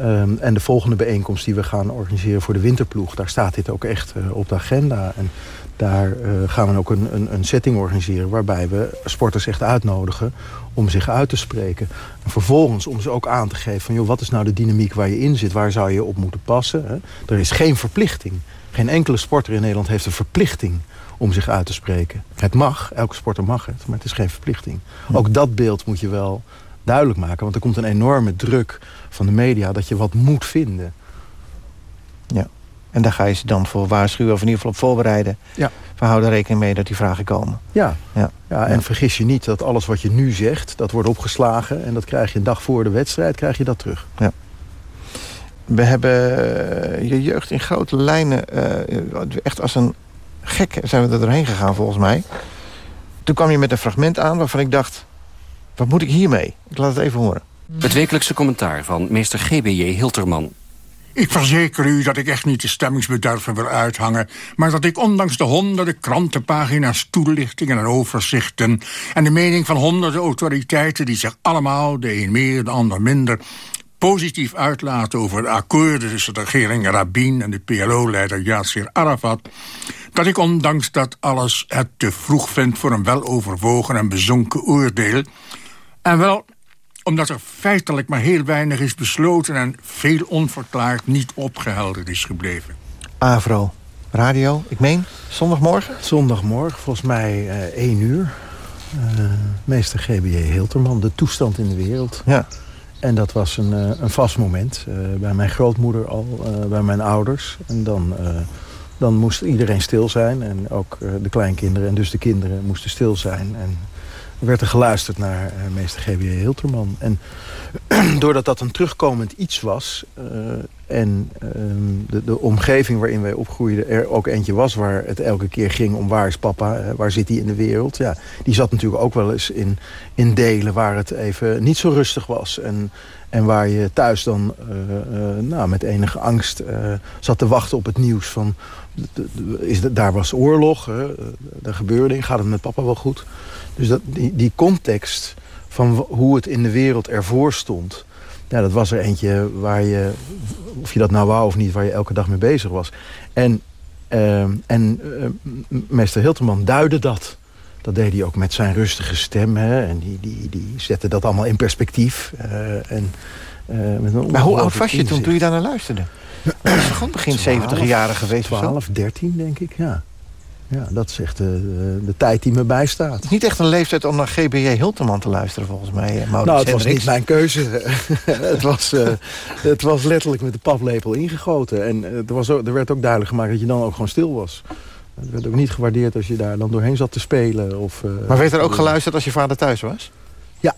Um, en de volgende bijeenkomst die we gaan organiseren voor de winterploeg... daar staat dit ook echt op de agenda. En daar gaan we ook een, een, een, setting organiseren... waarbij we sporters echt uitnodigen om zich uit te spreken. En vervolgens om ze ook aan te geven van... Joh, wat is nou de dynamiek waar je in zit? Waar zou je op moeten passen? Hè? Er is geen verplichting. Geen enkele sporter in Nederland heeft een verplichting om zich uit te spreken. Het mag, elke sporter mag het, maar het is geen verplichting. Ook dat beeld moet je wel duidelijk maken. Want er komt een enorme druk van de media dat je wat moet vinden. Ja. En daar ga je ze dan voor waarschuwen of in ieder geval op voorbereiden. Ja. We houden rekening mee dat die vragen komen. Ja. Ja. Ja, en vergis je niet dat alles wat je nu zegt, dat wordt opgeslagen. En dat krijg je een dag voor de wedstrijd, krijg je dat terug. Ja. We hebben eh, je jeugd in grote lijnen, eh, echt als een gek zijn we er doorheen gegaan volgens mij. Toen kwam je met een fragment aan waarvan ik dacht, wat moet ik hiermee? Ik laat het even horen. Het wekelijkse commentaar van meester GBJ Hilterman. Ik verzeker u dat ik echt niet de stemmingsbederven wil uithangen... maar dat ik ondanks de honderden krantenpagina's toelichtingen en overzichten... en de mening van honderden autoriteiten die zich allemaal, de een meer, de ander minder... positief uitlaten over de akkoorden tussen de regering Rabin... en de PLO-leider Yasser Arafat... dat ik ondanks dat alles het te vroeg vind voor een weloverwogen en bezonken oordeel... en wel omdat er feitelijk maar heel weinig is besloten... en veel onverklaard niet opgehelderd is gebleven. Avro, radio, ik meen, zondagmorgen? Zondagmorgen, volgens mij eh 1 uur. Eh, meester GBJ Hilterman, de toestand in de wereld. Ja. En dat was een, eh, een vast moment. eh, bij mijn grootmoeder al, eh, bij mijn ouders. En dan, eh, dan moest iedereen stil zijn. En ook eh, de kleinkinderen en dus de kinderen moesten stil zijn. En werd er geluisterd naar eh, meester GBJ Hilterman. En doordat dat een terugkomend iets was... eh, en ehm, de, de omgeving waarin wij opgroeiden er ook eentje was... waar het elke keer ging om waar is papa, waar zit hij in de wereld. Ja, die zat natuurlijk ook wel eens in, in delen waar het even niet zo rustig was. En, en waar je thuis dan eh, nou, met enige angst zat te wachten op het nieuws van... Is, daar was oorlog, er gebeurde gaat het met papa wel goed? Dus dat, die, die context van hoe het in de wereld ervoor stond... Ja, dat was er eentje waar je, of je dat nou wou of niet... waar je elke dag mee bezig was. En, ehm, en eh, meester Hilterman duidde dat. Dat deed hij ook met zijn rustige stem. Hè, en die, die, die zette dat allemaal in perspectief. eh, en, eh, met een Maar hoe oud was je toen, toen je daar naar luisterde? Dat is toch begin 70 jaren geweest of zo? 12, 13 denk ik, ja. Ja, dat is echt de, de, tijd die me bijstaat. Het is niet echt een leeftijd om naar GBJ Hilterman te luisteren, volgens mij. eh, Maurits Nou, het was niet mijn keuze. het, was, eh, het was letterlijk met de paplepel ingegoten. En eh, er, was ook, er werd ook duidelijk gemaakt dat je dan ook gewoon stil was. Het werd ook niet gewaardeerd als je daar dan doorheen zat te spelen. Of, eh, Maar werd er ook geluisterd als je vader thuis was? Ja.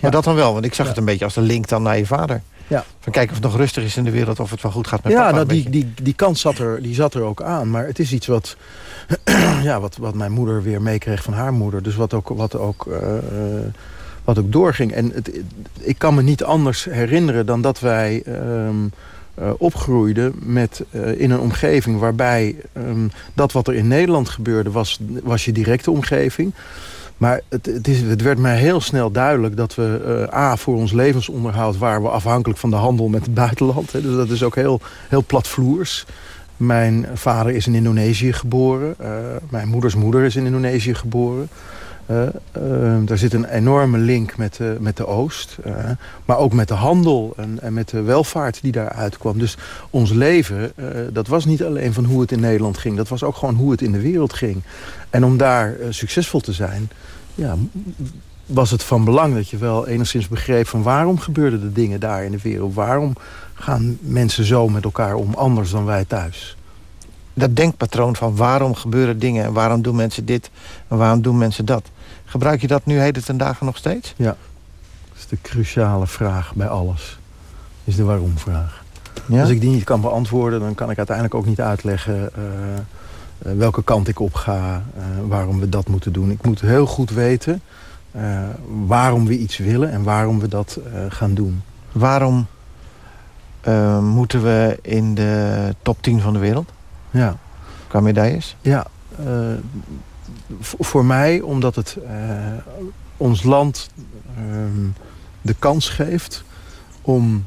Maar dat dan wel, want ik zag het een beetje als de link dan naar je vader. Ja. Van kijken of het nog rustig is in de wereld, of het wel goed gaat met ja, papa. nou, een die, die, die kans zat er, die zat er ook aan. Maar het is iets wat, ja, wat, wat mijn moeder weer meekreeg van haar moeder. Dus wat ook, wat ook, eh, eh, wat ook doorging. En het, ik kan me niet anders herinneren dan dat wij ehm, eh, opgroeiden met, in een omgeving waarbij ehm, dat wat er in Nederland gebeurde was, was je directe omgeving. Maar het, het, is, het werd mij heel snel duidelijk dat we eh, A, voor ons levensonderhoud waren we afhankelijk van de handel met het buitenland. Hè. Dus dat is ook heel, heel platvloers. Mijn vader is in Indonesië geboren. eh, mijn moeders moeder is in Indonesië geboren. Eh, eh, daar zit een enorme link met, de met de Oost. eh, maar ook met de handel en, en met de welvaart die daaruit kwam. Dus ons leven, eh, dat was niet alleen van hoe het in Nederland ging. Dat was ook gewoon hoe het in de wereld ging. En om daar eh, succesvol te zijn... Ja, was het van belang dat je wel enigszins begreep... van waarom gebeurden de dingen daar in de wereld? Waarom gaan mensen zo met elkaar om anders dan wij thuis? Dat denkpatroon van waarom gebeuren dingen... en waarom doen mensen dit en waarom doen mensen dat. Gebruik je dat nu heden ten dagen nog steeds? Ja, dat is de cruciale vraag bij alles. Is de waarom-vraag. Ja? Als ik die niet kan beantwoorden, dan kan ik uiteindelijk ook niet uitleggen... eh, eh, welke kant ik op ga, eh, waarom we dat moeten doen. Ik moet heel goed weten waarom we iets willen en waarom we dat gaan doen. Waarom moeten we in de top 10 van de wereld? Ja. Qua medailles? Ja, voor mij omdat het eh, ons land ehm, de kans geeft om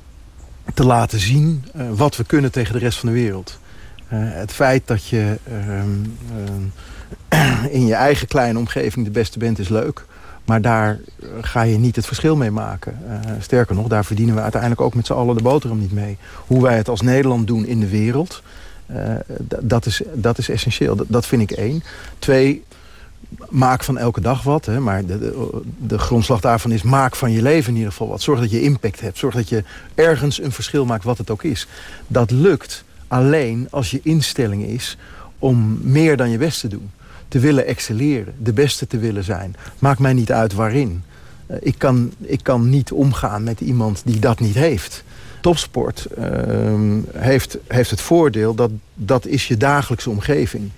te laten zien eh, wat we kunnen tegen de rest van de wereld. Eh, het feit dat je ehm, ehm, in je eigen kleine omgeving de beste bent is leuk. Maar daar ga je niet het verschil mee maken. Sterker nog, daar verdienen we uiteindelijk ook met z'n allen de boterham niet mee. Hoe wij het als Nederland doen in de wereld... dat, is, dat is essentieel. Dat, dat vind ik één. Twee, maak van elke dag wat. Hè, maar de, de, grondslag daarvan is maak van je leven in ieder geval wat. Zorg dat je impact hebt. Zorg dat je ergens een verschil maakt wat het ook is. Dat lukt alleen als je instelling is om meer dan je best te doen. Te willen excelleren, de beste te willen zijn. Maakt mij niet uit waarin. Uh, ik, kan, ik kan niet omgaan met iemand die dat niet heeft. Topsport uh, heeft, heeft het voordeel dat dat is je dagelijkse omgeving.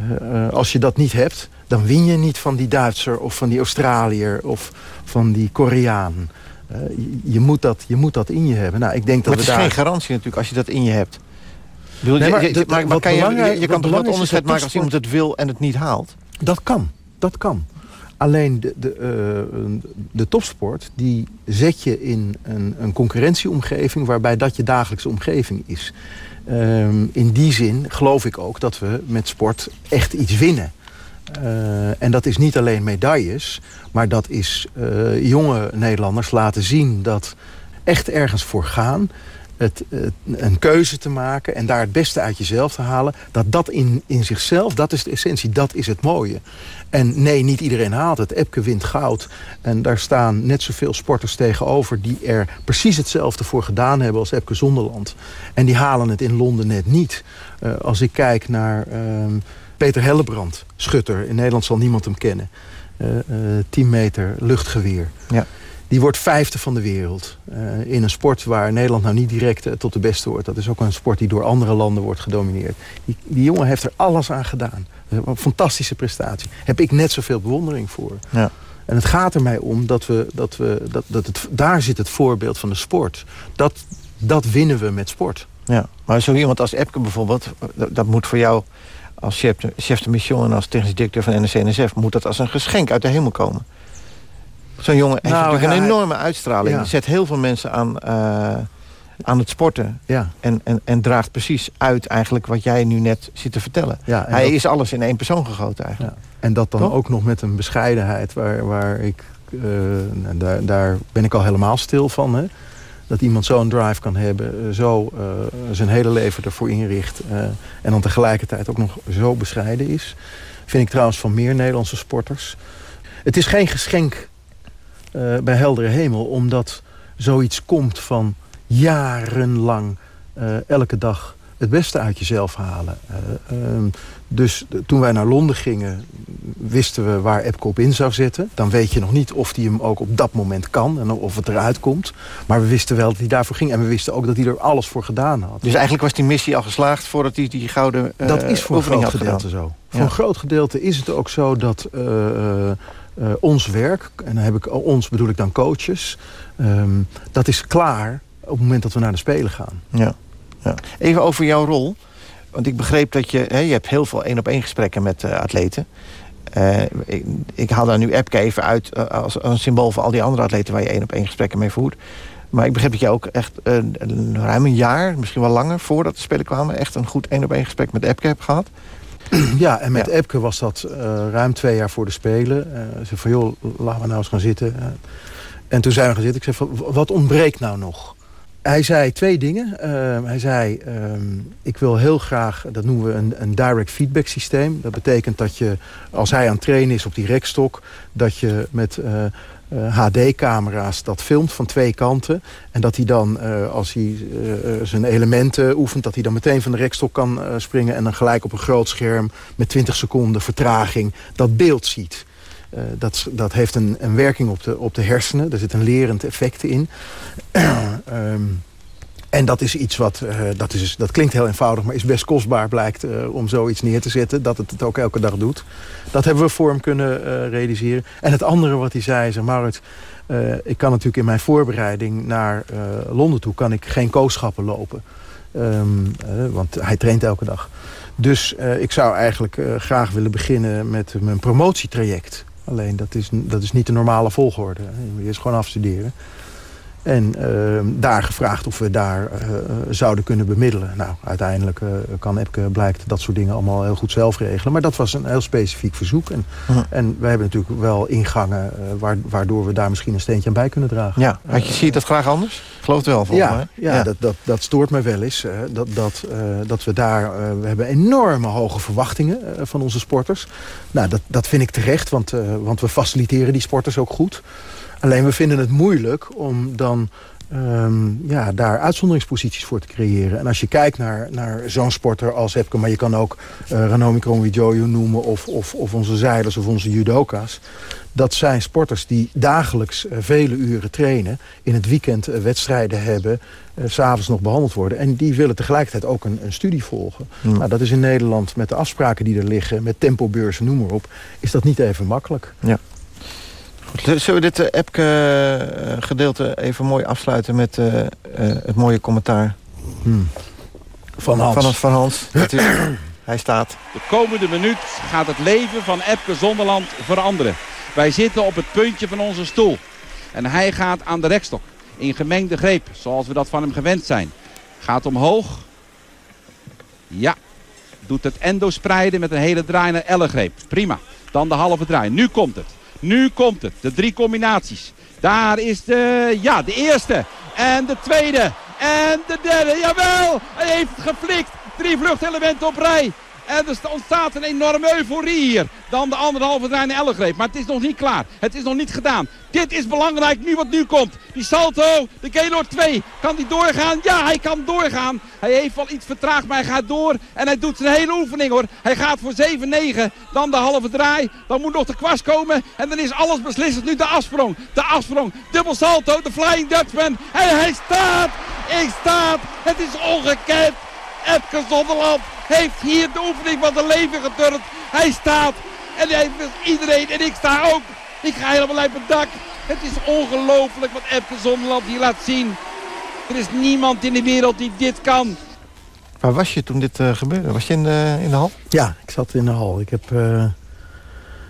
Uh, als je dat niet hebt, dan win je niet van die Duitser of van die Australiër of van die Koreaan. Uh, je, moet dat, je moet dat in je hebben. Nou, ik denk dat het we is daar... geen garantie natuurlijk als je dat in je hebt. Bedoel, Nee, maar je, je- maar- kan je, kan toch is onderscheid maken als iemand het wil en het niet haalt? Dat kan, dat kan. Alleen de, de, eh, de topsport, die zet je in een, een concurrentieomgeving... waarbij dat je dagelijkse omgeving is. Ehm, in die zin geloof ik ook dat we met sport echt iets winnen. Eh, en dat is niet alleen medailles, maar dat is eh, jonge Nederlanders laten zien... dat echt ergens voor gaan, het, een keuze te maken... en daar het beste uit jezelf te halen... dat dat in, in zichzelf, dat is de essentie, dat is het mooie. En nee, niet iedereen haalt het. Epke wint goud. En daar staan net zoveel sporters tegenover... die er precies hetzelfde voor gedaan hebben als Epke Zonderland. En die halen het in Londen net niet. Eh, als ik kijk naar ehm, Peter Hellebrand, schutter. In Nederland zal niemand hem kennen. Eh, eh, 10 meter luchtgeweer. Ja. Die wordt vijfde van de wereld. Eh, in een sport waar Nederland nou niet direct eh, tot de beste hoort. Dat is ook een sport die door andere landen wordt gedomineerd. Die, die jongen heeft er alles aan gedaan. Een fantastische prestatie. Heb ik net zoveel bewondering voor. Ja. En het gaat er mij om dat we, dat we dat, dat het, daar zit het voorbeeld van de sport. Dat, dat winnen we met sport. Ja, maar zo iemand als Epke bijvoorbeeld, dat, dat moet voor jou als chef de, chef de mission en als technisch directeur van NSC-NSF, moet dat als een geschenk uit de hemel komen. Zo'n jongen heeft Nou, natuurlijk een hij- enorme uitstraling. Ja. Zet heel veel mensen aan, eh, aan het sporten. Ja. En, en, en draagt precies uit eigenlijk wat jij nu net zit te vertellen. Ja, Hij dat- is alles in één persoon gegoten eigenlijk. En dat dan Toch? ook nog met een bescheidenheid waar, waar ik... eh, nou, daar, daar ben ik al helemaal stil van. Hè? Dat iemand zo'n drive kan hebben. eh, Zo eh, zijn hele leven ervoor inricht. eh, en dan tegelijkertijd ook nog zo bescheiden is. Vind ik trouwens van meer Nederlandse sporters. Het is geen geschenk bij heldere hemel. Omdat zoiets komt van jarenlang elke dag het beste uit jezelf halen. Eh, ehm, dus toen wij naar Londen gingen, wisten we waar Epcot op in zou zetten. Dan weet je nog niet of hij hem ook op dat moment kan en of het eruit komt. Maar we wisten wel dat hij daarvoor ging. En we wisten ook dat hij er alles voor gedaan had. Dus eigenlijk was die missie al geslaagd voordat hij die gouden eh, Dat is voor een groot gedeelte gedaan. zo. Voor Ja. een groot gedeelte is het ook zo dat eh, eh, eh, ons werk... en dan heb ik ons bedoel ik dan coaches... ehm, dat is klaar op het moment dat we naar de Spelen gaan. Ja. ja. Even over jouw rol. Want ik begreep dat je... Hè, je hebt heel veel één-op-één gesprekken met eh, atleten. Eh, ik, ik haal daar nu Epke even uit eh, als een symbool voor al die andere atleten... waar je één-op-één gesprekken mee voert. Maar ik begreep dat je ook echt een- ruim een jaar, misschien wel langer... voordat de Spelen kwamen, echt een goed één-op-één gesprek met Epke hebt gehad. Ja, en met Epke was dat ruim twee jaar voor de Spelen. Ze van, joh, laten we nou eens gaan zitten. En toen zijn we gaan zitten. Ik zei van, "W- wat ontbreekt nou nog? Hij zei twee dingen. Eh, hij zei, ehm, ik wil heel graag, dat noemen we een, een direct feedback systeem. Dat betekent dat je, als hij aan het trainen is op die rekstok... dat je met eh, HD-camera's dat filmt van twee kanten. En dat hij dan, eh, als hij eh, eh, zijn elementen oefent... dat hij dan meteen van de rekstok kan eh, springen... en dan gelijk op een groot scherm met 20 seconden vertraging dat beeld ziet. Eh, dat, dat heeft een, een werking op de, op de hersenen. Er zit een lerend effect in. Ehm, en dat is iets wat, eh, dat, is, dat klinkt heel eenvoudig... maar is best kostbaar blijkt eh, om zoiets neer te zetten. Dat het het ook elke dag doet. Dat hebben we voor hem kunnen realiseren. En het andere wat hij zei, zei Maurits... ik kan natuurlijk in mijn voorbereiding naar Londen toe... kan ik geen kooschappen lopen. Ehm, eh, want hij traint elke dag. Dus ik zou eigenlijk graag willen beginnen met mijn promotietraject. Alleen dat is, dat is niet de normale volgorde. Je moet eerst gewoon afstuderen. En uh, daar gevraagd of we daar uh, zouden kunnen bemiddelen. Nou, uiteindelijk uh, kan Epke blijkt dat soort dingen allemaal heel goed zelf regelen. Maar dat was een heel specifiek verzoek. En, -huh. en wij hebben natuurlijk wel ingangen waardoor we daar misschien een steentje aan bij kunnen dragen. Ja, had je, zie je dat graag anders? Geloof het wel, volgens ja, mij. Ja, ja. Dat, dat, dat stoort me wel eens. dat, dat, dat we daar... we hebben enorme hoge verwachtingen van onze sporters. Nou, dat, dat vind ik terecht, want, want we faciliteren die sporters ook goed. Alleen we vinden het moeilijk om dan um, ja, daar uitzonderingsposities voor te creëren. En als je kijkt naar, naar zo'n sporter als Epke... maar je kan ook uh, Ranomi Kromowidjojo noemen... Of, of, of onze zeilers of onze judoka's. Dat zijn sporters die dagelijks uh, vele uren trainen... in het weekend uh, wedstrijden hebben... Uh, s'avonds nog behandeld worden. En die willen tegelijkertijd ook een, een studie volgen. Mm. Nou, dat is in Nederland met de afspraken die er liggen... met tempobeurzen, noem maar op... is dat niet even makkelijk. Ja. Zullen we dit Epke-gedeelte even mooi afsluiten met uh, uh, het mooie commentaar? Hmm. Van Hans. Van, van Hans. hij staat. De komende minuut gaat het leven van Epke Zonderland veranderen. Wij zitten op het puntje van onze stoel. En hij gaat aan de rekstok. In gemengde greep, zoals we dat van hem gewend zijn. Gaat omhoog. Ja. Doet het endo spreiden met een hele draai naar ellegreep. Prima. Dan de halve draai. Nu komt het. Nu komt het. De drie combinaties. Daar is de, ja, de eerste. En de tweede. En de derde. Jawel. Hij heeft geflikt. Drie vluchtelementen op rij. En er ontstaat een enorme euforie hier. Dan de anderhalve draai naar Ellegreep. Maar het is nog niet klaar. Het is nog niet gedaan. Dit is belangrijk nu wat nu komt. Die salto, de Gaylord 2. Kan die doorgaan? Ja, hij kan doorgaan. Hij heeft wel iets vertraagd, maar hij gaat door. En hij doet zijn hele oefening hoor. Hij gaat voor 7-9. Dan de halve draai. Dan moet nog de kwast komen. En dan is alles beslissend. Nu de afsprong. De afsprong. Dubbel salto. De Flying Dutchman. En hij staat. Ik staat. Het is ongekend. Epke Zonderland heeft hier de oefening van zijn leven geturnd. Hij staat en hij heeft iedereen en ik sta ook. Ik ga helemaal uit mijn dak. Het is ongelooflijk wat Epke Zonderland hier laat zien. Er is niemand in de wereld die dit kan. Waar was je toen dit uh, gebeurde? Was je in de, in de hal? Ja, ik zat in de hal. Ik heb, uh,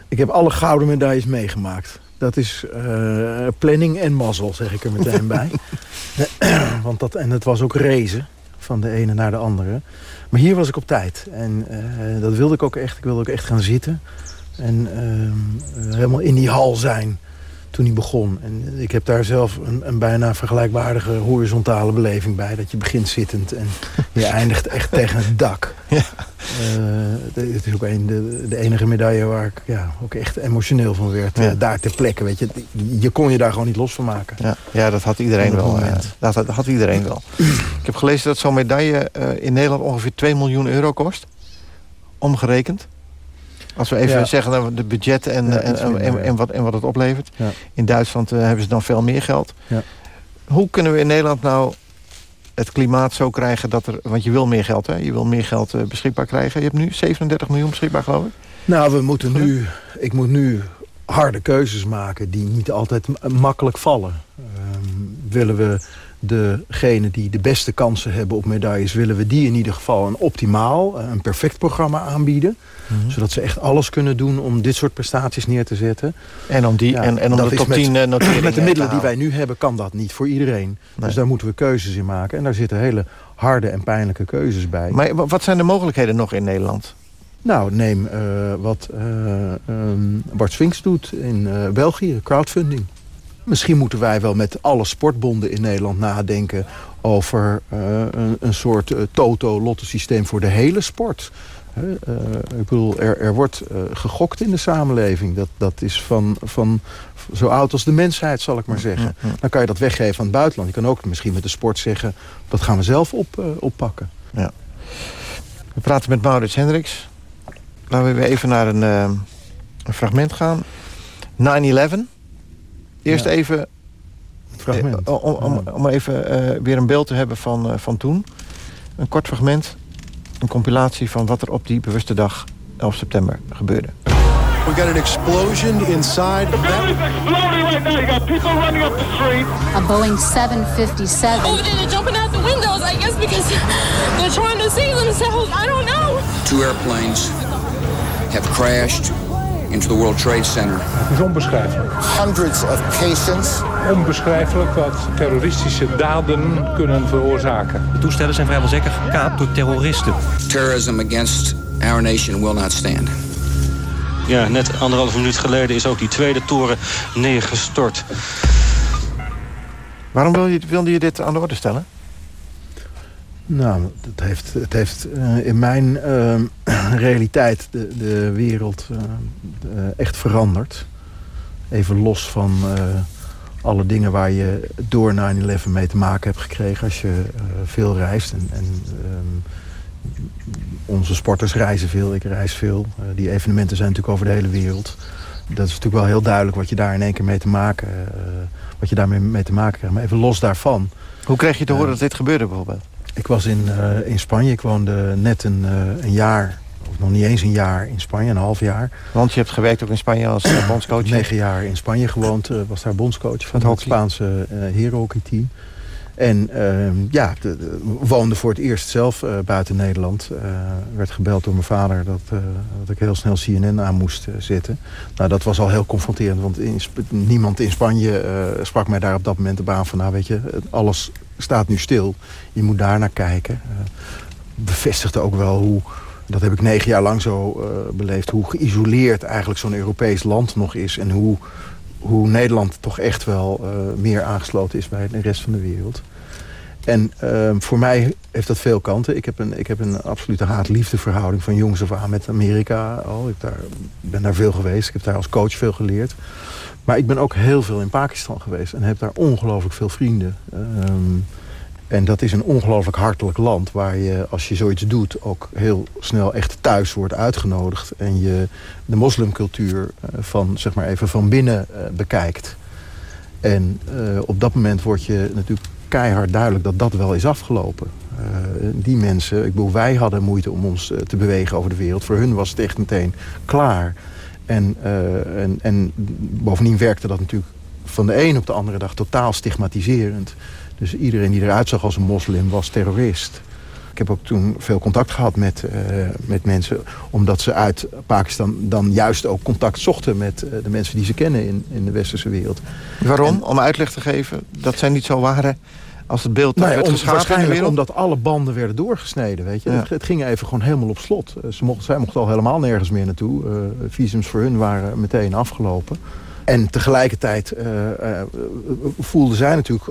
ik heb alle gouden medailles meegemaakt. Dat is uh, planning en mazzel, zeg ik er meteen bij. Want dat, en het was ook racen van de ene naar de andere. Maar hier was ik op tijd. En uh, dat wilde ik ook echt. Ik wilde ook echt gaan zitten. En uh, helemaal in die hal zijn toen hij begon. En ik heb daar zelf een, een bijna vergelijkbare horizontale beleving bij. Dat je begint zittend en je eindigt echt tegen het dak. Ja. Uh, het is ook een, de, de, enige medaille waar ik ja, ook echt emotioneel van werd. Ja. Uh, daar ter plekke, weet je. Je kon je daar gewoon niet los van maken. Ja, ja dat had iedereen wel. Uh, dat, dat, had iedereen wel. ik heb gelezen dat zo'n medaille in Nederland ongeveer 2 miljoen euro kost. Omgerekend. Als we even ja. zeggen de budget en, ja, en, en, en, en, wat, en wat het oplevert. Ja. In Duitsland uh, hebben ze dan veel meer geld. Hoe kunnen we in Nederland nou het klimaat zo krijgen dat er... Want je wil meer geld, hè? Je wil meer geld uh, beschikbaar krijgen. Je hebt nu 37 miljoen beschikbaar, geloof ik? Nou, we moeten nu... Ik moet nu harde keuzes maken die niet altijd makkelijk vallen. Uh, willen we degene die de beste kansen hebben op medailles... willen we die in ieder geval een optimaal, een perfect programma aanbieden. Mm -hmm. Zodat ze echt alles kunnen doen om dit soort prestaties neer te zetten. En om, die, ja, en, en om de top 10 met, met de middelen die wij nu hebben kan dat niet voor iedereen. Nee. Dus daar moeten we keuzes in maken. En daar zitten hele harde en pijnlijke keuzes bij. Maar wat zijn de mogelijkheden nog in Nederland? Nou, neem uh, wat uh, um, Bart Swinks doet in uh, België, crowdfunding. Misschien moeten wij wel met alle sportbonden in Nederland nadenken... over uh, een, een, soort uh, toto-lotto-systeem voor de hele sport. Uh, ik bedoel, er, er wordt gegokt in de samenleving. Dat, dat is van, van zo oud als de mensheid, zal ik maar zeggen. Dan kan je dat weggeven aan het buitenland. Je kan ook misschien met de sport zeggen... dat gaan we zelf op, oppakken. Ja. We praten met Maurits Hendricks. Laten we even naar een, een fragment gaan. 9-11... Eerst ja. even... Fragment. Eh, om, om, om, even uh, weer een beeld te hebben van, uh, van toen. Een kort fragment. Een compilatie van wat er op die bewuste dag 11 september gebeurde. We got an explosion inside. The building's exploding right now. You got people running up the street. A Boeing 757. Oh, they're jumping out the windows, I guess, because they're trying to save themselves. I don't know. Two airplanes have crashed into the World Trade Center. Het is onbeschrijfelijk. Hundreds of patients. Onbeschrijfelijk wat terroristische daden kunnen veroorzaken. De toestellen zijn vrijwel zeker gekaapt door terroristen. Terrorism against our nation will not stand. Ja, net anderhalve minuut geleden is ook die tweede toren neergestort. Waarom wil je, wilde je dit aan de orde stellen? Nou, het heeft, het heeft uh, in mijn uh, realiteit de, de wereld uh, echt veranderd. Even los van alle dingen waar je door 9-11 mee te maken hebt gekregen... als je veel reist. En, en um, onze sporters reizen veel, ik reis veel. die evenementen zijn natuurlijk over de hele wereld. Dat is natuurlijk wel heel duidelijk wat je daar in één keer mee te maken... wat je daarmee mee te maken krijgt. Maar even los daarvan... Hoe kreeg je te horen dat dit gebeurde bijvoorbeeld? Ik was in, uh, in Spanje. Ik woonde net een, uh, een jaar, of nog niet eens een jaar in Spanje, een half jaar. Want je hebt gewerkt ook in Spanje als uh, bondscoach? Negen jaar in Spanje gewoond. was daar bondscoach van het, het Spaanse herenhockeyteam. En ehm, ja, de, de, woonde voor het eerst zelf buiten Nederland. werd gebeld door mijn vader dat, dat ik heel snel CNN aan moest zetten. Nou, dat was al heel confronterend, want in, niemand in Spanje sprak mij daar op dat moment de baan van... nou, weet je, alles staat nu stil. Je moet daar naar kijken. Uh, bevestigde ook wel hoe, dat heb ik negen jaar lang zo uh, beleefd... hoe geïsoleerd eigenlijk zo'n Europees land nog is... en hoe, hoe Nederland toch echt wel uh, meer aangesloten is bij de rest van de wereld. En voor mij heeft dat veel kanten. Ik heb een, ik heb een absolute haat-liefde verhouding van jongs af aan met Amerika. Al. Ik daar, ben daar veel geweest. Ik heb daar als coach veel geleerd. Maar ik ben ook heel veel in Pakistan geweest. En heb daar ongelooflijk veel vrienden. Um, en dat is een ongelooflijk hartelijk land... waar je, als je zoiets doet, ook heel snel echt thuis wordt uitgenodigd. En je de moslimcultuur van, zeg maar even van binnen uh, bekijkt. En uh, op dat moment wordt je natuurlijk keihard duidelijk dat dat wel is afgelopen. Die mensen, ik bedoel, wij hadden moeite om ons te bewegen over de wereld. Voor hun was het echt meteen klaar. En, uh, en, en bovendien werkte dat natuurlijk van de een op de andere dag totaal stigmatiserend. Dus iedereen die eruit zag als een moslim was terrorist. Ik heb ook toen veel contact gehad met, uh, met mensen... omdat ze uit Pakistan dan juist ook contact zochten... met uh, de mensen die ze kennen in, in de westerse wereld. Waarom? En, Om uitleg te geven dat zij niet zo waren als het beeld nee, werd om, geschapen Waarschijnlijk in de wereld? omdat alle banden werden doorgesneden. Weet je? Ja. Het, het, ging even gewoon helemaal op slot. Ze mochten, zij mochten al helemaal nergens meer naartoe. Uh, visums voor hun waren meteen afgelopen. En tegelijkertijd uh, uh, voelden zij natuurlijk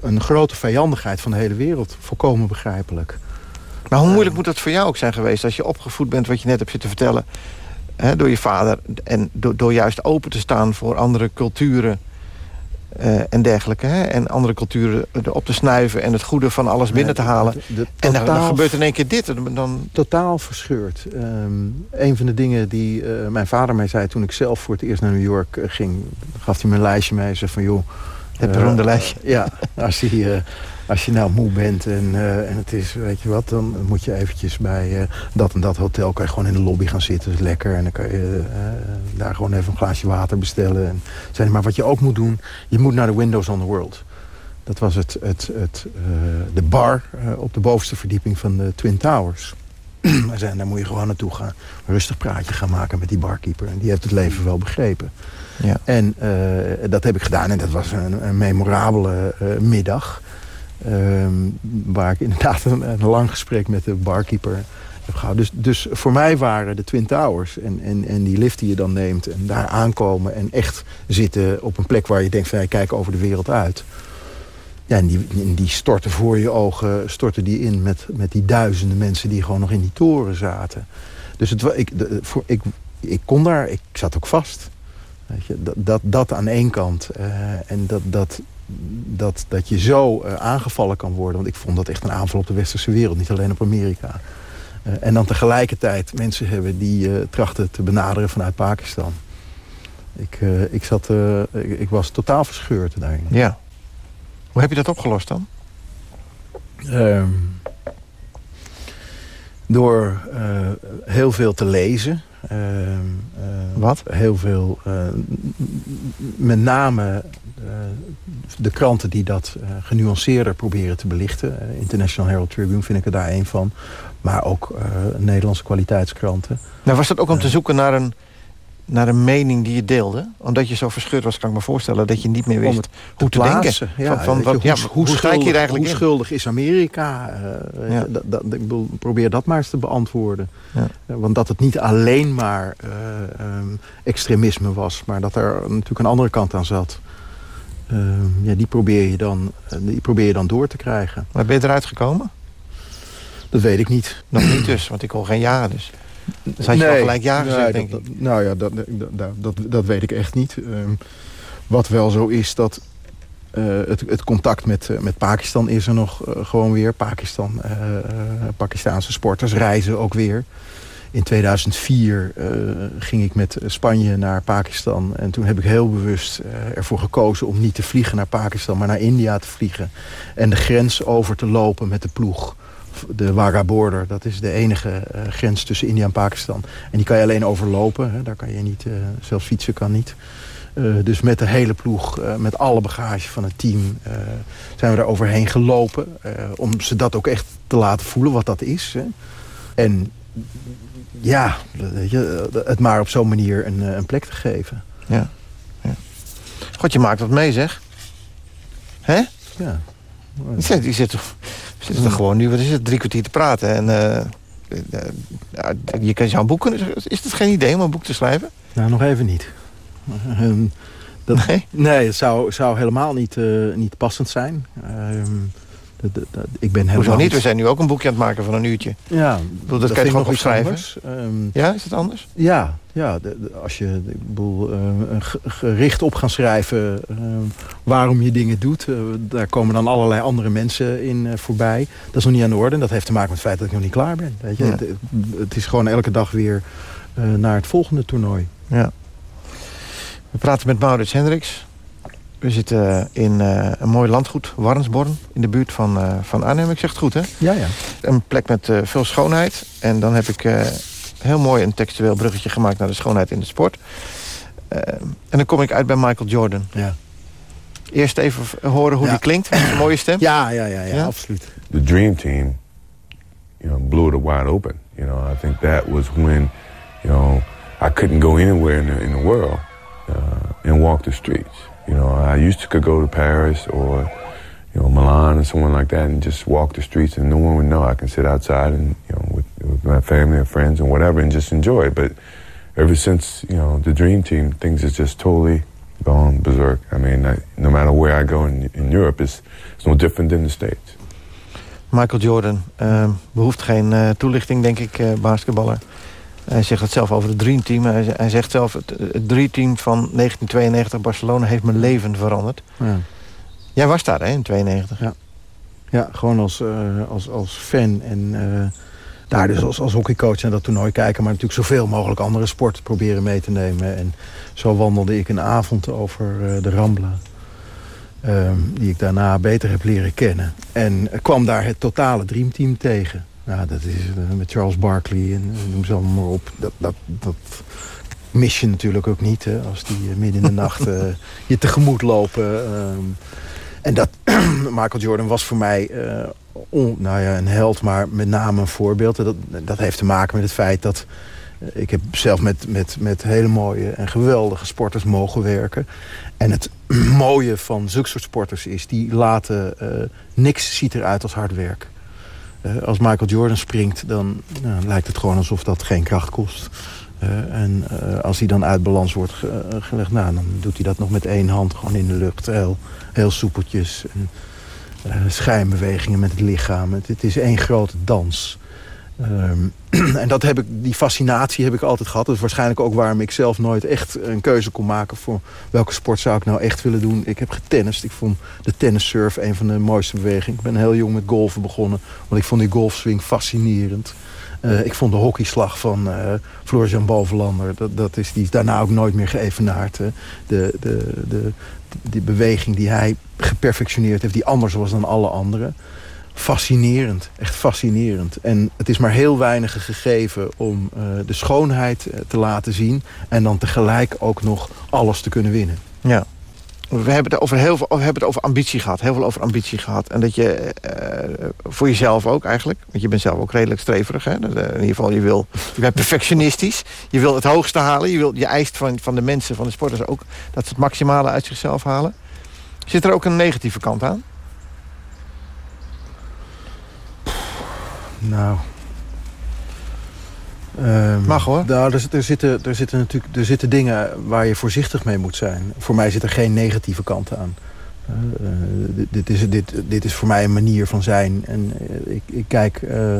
een grote vijandigheid van de hele wereld. Volkomen begrijpelijk. Maar hoe moeilijk moet dat voor jou ook zijn geweest... als je opgevoed bent, wat je net hebt zitten vertellen... Hè, door je vader en door juist open te staan voor andere culturen... Uh, en dergelijke. Hè? En andere culturen op te snuiven en het goede van alles binnen te halen. De, de, en dan, dan, gebeurt in één keer dit. Dan... Totaal verscheurd. Um, een van de dingen die uh, mijn vader mij zei toen ik zelf voor het eerst naar New York uh, ging... gaf hij me een lijstje mee en zei van joh... Het beroemde lijstje. Ja, als hij als je nou moe bent en, uh, en het is, weet je wat... dan moet je eventjes bij uh, dat en dat hotel... kan je gewoon in de lobby gaan zitten, dat is lekker. En dan kan je uh, daar gewoon even een glaasje water bestellen. En zei, maar wat je ook moet doen, je moet naar de Windows on the World. Dat was het, het, het, de bar op de bovenste verdieping van de Twin Towers. Zeiden, daar moet je gewoon naartoe gaan. Een rustig praatje gaan maken met die barkeeper. En die heeft het leven wel begrepen. Ja. En dat heb ik gedaan en dat was een, een memorabele middag... Um, waar ik inderdaad een, lang gesprek met de barkeeper heb gehad. Dus, dus voor mij waren de Twin Towers en, en, en die lift die je dan neemt... en daar aankomen en echt zitten op een plek waar je denkt... van ja, kijk over de wereld uit. Ja, en die, die storten voor je ogen storten die in met, met die duizenden mensen... die gewoon nog in die toren zaten. Dus het, ik, voor, ik, ik kon daar, ik zat ook vast. Je, dat, dat, dat aan één kant. Uh, en dat, dat, dat, dat je zo uh, aangevallen kan worden. Want ik vond dat echt een aanval op de westerse wereld, niet alleen op Amerika. Uh, en dan tegelijkertijd mensen hebben die uh, trachten te benaderen vanuit Pakistan. Ik, ik, zat, ik, ik, was totaal verscheurd daarin. Ja. Hoe heb je dat opgelost dan? Um, door heel veel te lezen. Uh, uh, Wat? Heel veel. Uh, met name de kranten die dat genuanceerder proberen te belichten. International Herald Tribune vind ik er daar één van. Maar ook Nederlandse kwaliteitskranten. Nou was dat ook om te zoeken naar een, naar een mening die je deelde? Omdat je zo verscheurd was, kan ik me voorstellen... dat je niet meer wist hoe te plaatsen. denken. Ja, van, van, je, ja, hoe, schuldig, hier eigenlijk hoe in? schuldig is Amerika? Eh, Ja. dat, dat, ik bedoel, probeer dat maar eens te beantwoorden. Ja. Eh, want dat het niet alleen maar eh, ehm, extremisme was... maar dat er natuurlijk een andere kant aan zat... Ehm, ja, die, probeer je dan, die probeer je dan door te krijgen. Maar ben je eruit gekomen? Dat weet ik niet. Nog niet dus, want ik hoor geen ja dus. Had je al gelijk ja gezegd, nee, denk dat, ik. nou ja, dat, dat, dat, weet ik echt niet. Ehm, wat wel zo is, dat eh, het, het contact met, eh, met Pakistan is er nog eh, gewoon weer. Pakistan, Pakistaanse sporters reizen ook weer. In 2004 eh, ging ik met Spanje naar Pakistan. En toen heb ik heel bewust ervoor gekozen om niet te vliegen naar Pakistan... maar naar India te vliegen. En de grens over te lopen met de ploeg. De Wagah Border, dat is de enige eh, grens tussen India en Pakistan. En die kan je alleen overlopen. Hè. Daar kan je niet, eh, zelfs fietsen kan niet. Eh, dus met de hele ploeg, met alle bagage van het team... zijn we daar overheen gelopen. om ze dat ook echt te laten voelen, wat dat is. Hè. En ja, het maar op zo'n manier een, een plek te geven. Ja. ja. God, je maakt wat mee, zeg. Hè? Ja. Je zit, je zit, je zit er gewoon nu, wat is het, drie kwartier te praten. En eh, eh, ja, je kan jouw boek kunnen... Is het geen idee om een boek te schrijven? Nou, nog even niet. Ehm, dat, Nee? nee, het zou, zou helemaal niet, eh, niet passend zijn. Ehm, dat, dat, dat- ik ben Hoezo niet? We zijn nu ook een boekje aan het maken van een uurtje. Ja, bedoel, dat, kan je iets opschrijven? Ehm, Ja, is het anders? Ja, ja de- de- als je ik bedoel, eh, ge- gericht op gaan schrijven eh, waarom je dingen doet. eh, daar komen dan allerlei andere mensen in eh, voorbij. Dat is nog niet aan de orde. En dat heeft te maken met het feit dat ik nog niet klaar ben. Weet je? Ja. Het, het is gewoon elke dag weer eh, naar het volgende toernooi. Ja. We praten met Maurits Hendricks. We zitten in eh, een mooi landgoed, Warnsborn, in de buurt van, eh, van Arnhem. Ik zeg het goed, hè? Ja, ja. Een plek met eh, veel schoonheid. En dan heb ik eh, heel mooi een textueel bruggetje gemaakt naar de schoonheid in de sport. Eh, en dan kom ik uit bij Michael Jordan. Ja. Eerst even horen hoe Ja. die klinkt. Met een mooie stem. Ja, ja, ja, ja, Ja? absoluut. the dream team, you know, blew it wide open. You know, I think that was when, you know, I couldn't go anywhere in the, in the world uh, and walk the streets. You know, I used to could go to Paris or, you know, Milan or someone like that and just walk the streets and no one would know. I can sit outside and, you know, with, with my family and friends and whatever and just enjoy it. But ever since, you know, the dream team, things have just totally gone berserk. I mean, I, no matter where I go in, in Europe, it's, it's no different than the States. Michael Jordan eh, behoeft geen eh, toelichting, denk ik, eh, basketballer. Hij zegt het zelf over het Dream Team. Hij, zegt zelf, het, het Dream Team van 1992 Barcelona heeft mijn leven veranderd. Ja. Jij was daar, hè, in 92? Ja. Ja, gewoon als, eh, als, als fan en eh, daar dus als, als hockeycoach naar dat toernooi kijken... maar natuurlijk zoveel mogelijk andere sporten proberen mee te nemen. En zo wandelde ik een avond over eh, de Rambla... ehm, die ik daarna beter heb leren kennen. En kwam daar het totale dreamteam tegen. Nou, dat is eh, met Charles Barkley en noem ze allemaal maar op. Dat, dat, dat mis je natuurlijk ook niet, hè, als die eh, midden in de nacht eh, je tegemoet lopen... ehm. En dat, Michael Jordan was voor mij on- nou ja, een held, maar met name een voorbeeld. En Dat, dat heeft te maken met het feit dat... ik heb zelf met, met, met hele mooie en geweldige sporters mogen werken. En het mooie van zulke soort sporters is... die laten... niks ziet eruit als hard werk. Eh, als Michael Jordan springt, dan nou, lijkt het gewoon alsof dat geen kracht kost. Eh, en eh, als hij dan uit balans wordt ge- gelegd... Nou, dan doet hij dat nog met één hand gewoon in de lucht. Heel, heel soepeltjes. En, schijnbewegingen met het lichaam. Het is één grote dans. Ehm, en dat heb ik, die fascinatie heb ik altijd gehad. Dat is waarschijnlijk ook waarom ik zelf nooit echt een keuze kon maken... voor welke sport zou ik nou echt willen doen. Ik heb getennist. Ik vond de tennissurf een van de mooiste bewegingen. Ik ben heel jong met golfen begonnen. Want ik vond die golfswing fascinerend. Eh, ik vond de hockeyslag van uh, Floris-Jan Bovenlander... Dat, dat is, die is daarna ook nooit meer geëvenaard. De, de, de, die beweging die hij geperfectioneerd heeft... die anders was dan alle anderen. Fascinerend, echt fascinerend. En het is maar heel weinig gegeven om uh, de schoonheid uh, te laten zien... en dan tegelijk ook nog alles te kunnen winnen. Ja. we hebben het over heel veel, we hebben het over ambitie gehad. Heel veel over ambitie gehad. En dat je uh, voor jezelf ook eigenlijk. Want je bent zelf ook redelijk streverig. Hè? In ieder geval, je, wil, je bent perfectionistisch. Je wil het hoogste halen. Je, wil, je eist van, van de mensen, van de sporters ook... dat ze het maximale uit zichzelf halen. Zit er ook een negatieve kant aan? Nou... Um, Mag hoor. Nou, er, er, zitten, er, zitten natuurlijk, er zitten dingen waar je voorzichtig mee moet zijn. Voor mij zit er geen negatieve kant aan. Uh, dit, dit, is, dit, dit is voor mij een manier van zijn. En uh, ik, ik, kijk uh,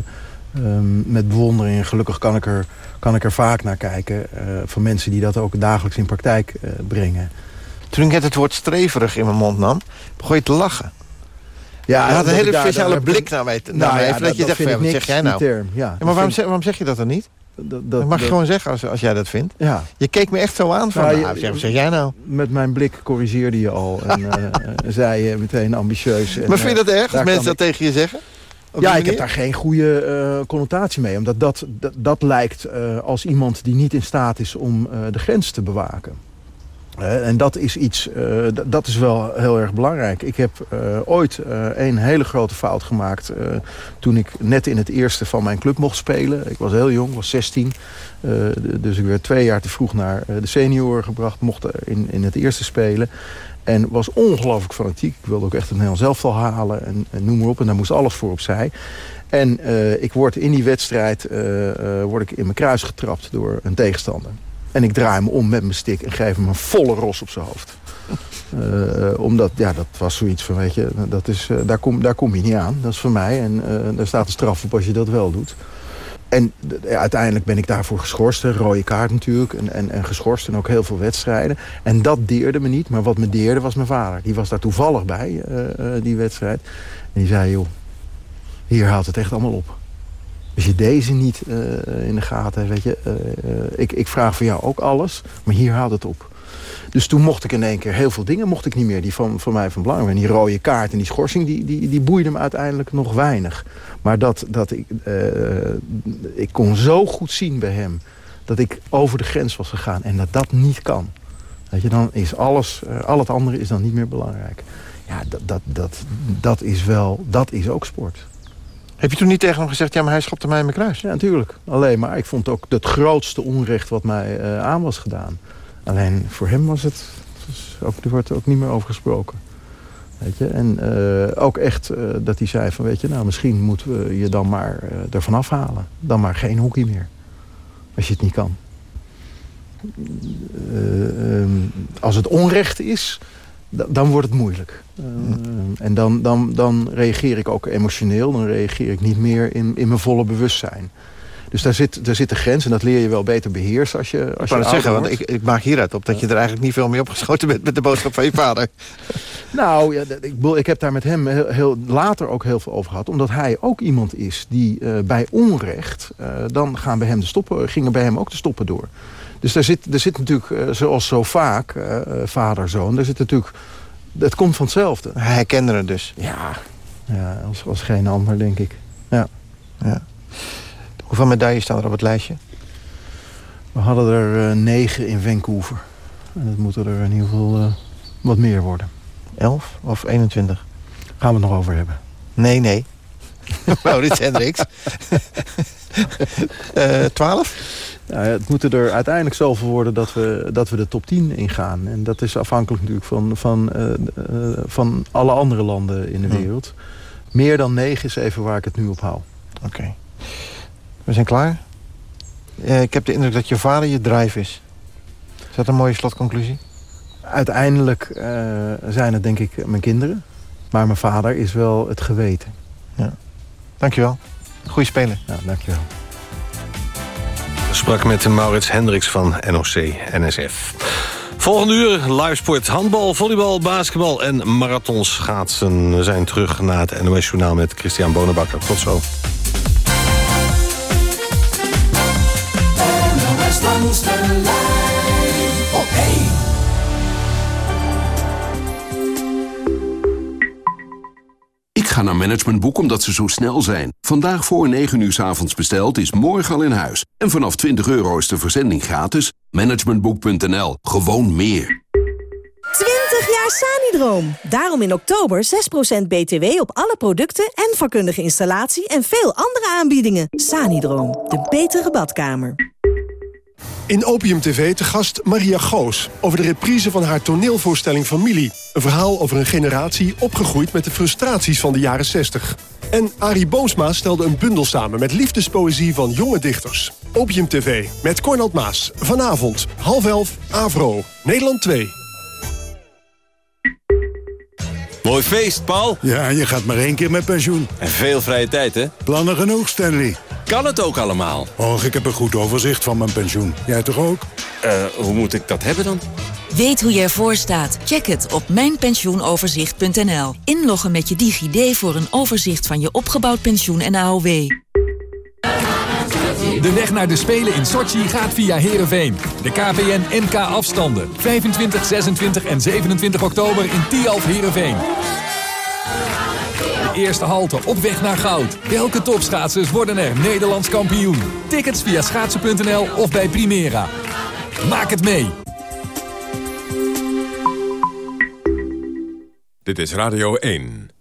um, met bewondering. En gelukkig kan ik er, kan ik er vaak naar kijken. van mensen die dat ook dagelijks in praktijk brengen. Toen ik net het woord streverig in mijn mond nam, begon je te lachen. Ja, je had een hele speciale blik naar mij. Naar nou, mij ja, even dat, je zegt, wat zeg jij nou? Term, ja, maar waarom, zeg, waarom zeg je dat dan niet? Dat, dat, mag je gewoon zeggen als, als jij dat vindt. Ja. Je keek me echt zo aan van, Nou, nou, zeg, wat zeg jij nou? Met mijn blik corrigeerde je al. En uh, zei je meteen ambitieus. En, maar vind je dat eh, erg als mensen dat tegen je zeggen? Op Ja, ik heb daar geen goede eh, connotatie mee. Omdat dat, dat, dat lijkt eh, als iemand die niet in staat is om eh, de grens te bewaken. En dat is iets, eh, dat is wel heel erg belangrijk. Ik heb eh, ooit eh, een hele grote fout gemaakt toen ik net in het eerste van mijn club mocht spelen. Ik was heel jong, was 16. Eh, d- dus ik werd twee jaar te vroeg naar de senioren gebracht. Mocht in, in het eerste spelen. En was ongelooflijk fanatiek. Ik wilde ook echt het Nederlands elftal halen en, en noem maar op. En daar moest alles voor opzij. En ik word in die wedstrijd word ik in mijn kruis getrapt door een tegenstander. En ik draai hem om met mijn stick en geef hem een volle ros op zijn hoofd. Eh, omdat, ja, dat was zoiets van, weet je, dat is, eh, daar, kom, daar kom je niet aan. Dat is voor mij. En eh, daar staat een straf op als je dat wel doet. En ja, uiteindelijk ben ik daarvoor geschorst. Een rode kaart natuurlijk. En, en, en geschorst en ook heel veel wedstrijden. En dat deerde me niet. Maar wat me deerde was mijn vader. Die was daar toevallig bij, die wedstrijd. En die zei, joh, hier haalt het echt allemaal op. Als je deze niet eh, in de gaten hebt, weet je... eh, eh, ik, ik vraag voor jou ook alles, maar hier haalt het op. Dus toen mocht ik in één keer heel veel dingen mocht ik niet meer... die van, van mij van belang waren. En die rode kaart en die schorsing, die, die, die boeide me uiteindelijk nog weinig. Maar dat, dat ik, ik kon zo goed zien bij hem... dat ik over de grens was gegaan en dat dat niet kan. Weet je, dan is alles, al het andere is dan niet meer belangrijk. Ja, dat, dat, dat, dat is wel, dat is ook sport. Heb je toen niet tegen hem gezegd, ja, maar hij schopte mij in mijn kruis? Ja, natuurlijk. Alleen maar ik vond ook het grootste onrecht wat mij eh, aan was gedaan. Alleen voor hem was het, dus ook, er wordt ook niet meer over gesproken. Weet je? En eh, ook echt eh, dat hij zei van, weet je, nou misschien moeten we je dan maar ervan afhalen. Dan maar geen hockey meer. Als je het niet kan. Eh, ehm, als het onrecht is, dan wordt het moeilijk. Eh, En dan, dan, dan reageer ik ook emotioneel. Dan reageer ik niet meer in, in mijn volle bewustzijn. Dus daar zit, daar zit de grens en dat leer je wel beter beheersen als je, als Ik je wou het zeggen, want ik, ik maak hieruit op dat je er eigenlijk niet veel mee opgeschoten bent met de boodschap van je vader. Nou, ja, ik, ik heb daar met hem heel, heel, later ook heel veel over gehad. Omdat hij ook iemand is die eh, bij onrecht... eh, dan gaan bij hem de stoppen, gingen bij hem ook de stoppen door. Dus daar zit, er zit natuurlijk, eh, zoals zo vaak, eh, eh, vader-zoon... er zit natuurlijk... Het komt van hetzelfde. Hij herkende het dus. Ja, ja als, als geen ander, denk ik. Ja. Ja. Hoeveel medailles staan er op het lijstje? We hadden er negen in Vancouver. En dat moeten er in ieder geval wat meer worden. 11 of 21? Gaan we het nog over hebben. Nee, nee. Maurits Hendricks. Eh 12? Ja, het moeten er uiteindelijk zoveel worden dat we, dat we de top 10 ingaan. En dat is afhankelijk natuurlijk van, van, eh, eh, van alle andere landen in de Hmm. wereld. Meer dan negen is even waar ik het nu op hou. Oké. We zijn klaar. Eh, ik heb de indruk dat je vader je drive is. Is dat een mooie slotconclusie? Uiteindelijk zijn het denk ik mijn kinderen. Maar mijn vader is wel het geweten. Ja. Dankjewel. Goeie speler. Ja, dankjewel. Sprak met Maurits Hendricks van NOC-NSF. Volgende uur livesport handbal, volleybal, basketbal en marathonschaatsen zijn terug na het NOS-journaal met Christian Bonenbakker. Tot zo. Ga naar Managementboek omdat ze zo snel zijn. Vandaag voor 9 uur 's avonds besteld is morgen al in huis. En vanaf 20 euro is de verzending gratis. Managementboek.nl. Gewoon meer. 20 jaar Sanidroom. Daarom in oktober 6% BTW op alle producten en vakkundige installatie en veel andere aanbiedingen. Sanidroom, de betere badkamer. In Opium TV te gast Maria Goos over de reprise van haar toneelvoorstelling Familie. Een verhaal over een generatie opgegroeid met de frustraties van de jaren 60. En Arie Boomsma stelde een bundel samen met liefdespoëzie van jonge dichters. Opium TV met Cornald Maas. Vanavond, half elf, Avro, Nederland 2. Mooi feest, Paul. Ja, je gaat maar één keer met pensioen. En veel vrije tijd, hè? Plannen genoeg, Stanley. Kan het ook allemaal? Och, ik heb een goed overzicht van mijn pensioen. Jij toch ook? Eh, hoe moet ik dat hebben dan? Weet hoe je ervoor staat? Check het op mijnpensioenoverzicht.nl. Inloggen met je DigiD voor een overzicht van je opgebouwd pensioen en AOW. De weg naar de Spelen in Sochi gaat via Heerenveen. De KPN NK afstanden. 25, 26 en 27 oktober in Tialf Heerenveen. Eerste halte op weg naar goud. Welke topschaatsers worden er Nederlands kampioen? Tickets via schaatsen.nl of bij Primera. Maak het mee. Dit is Radio 1.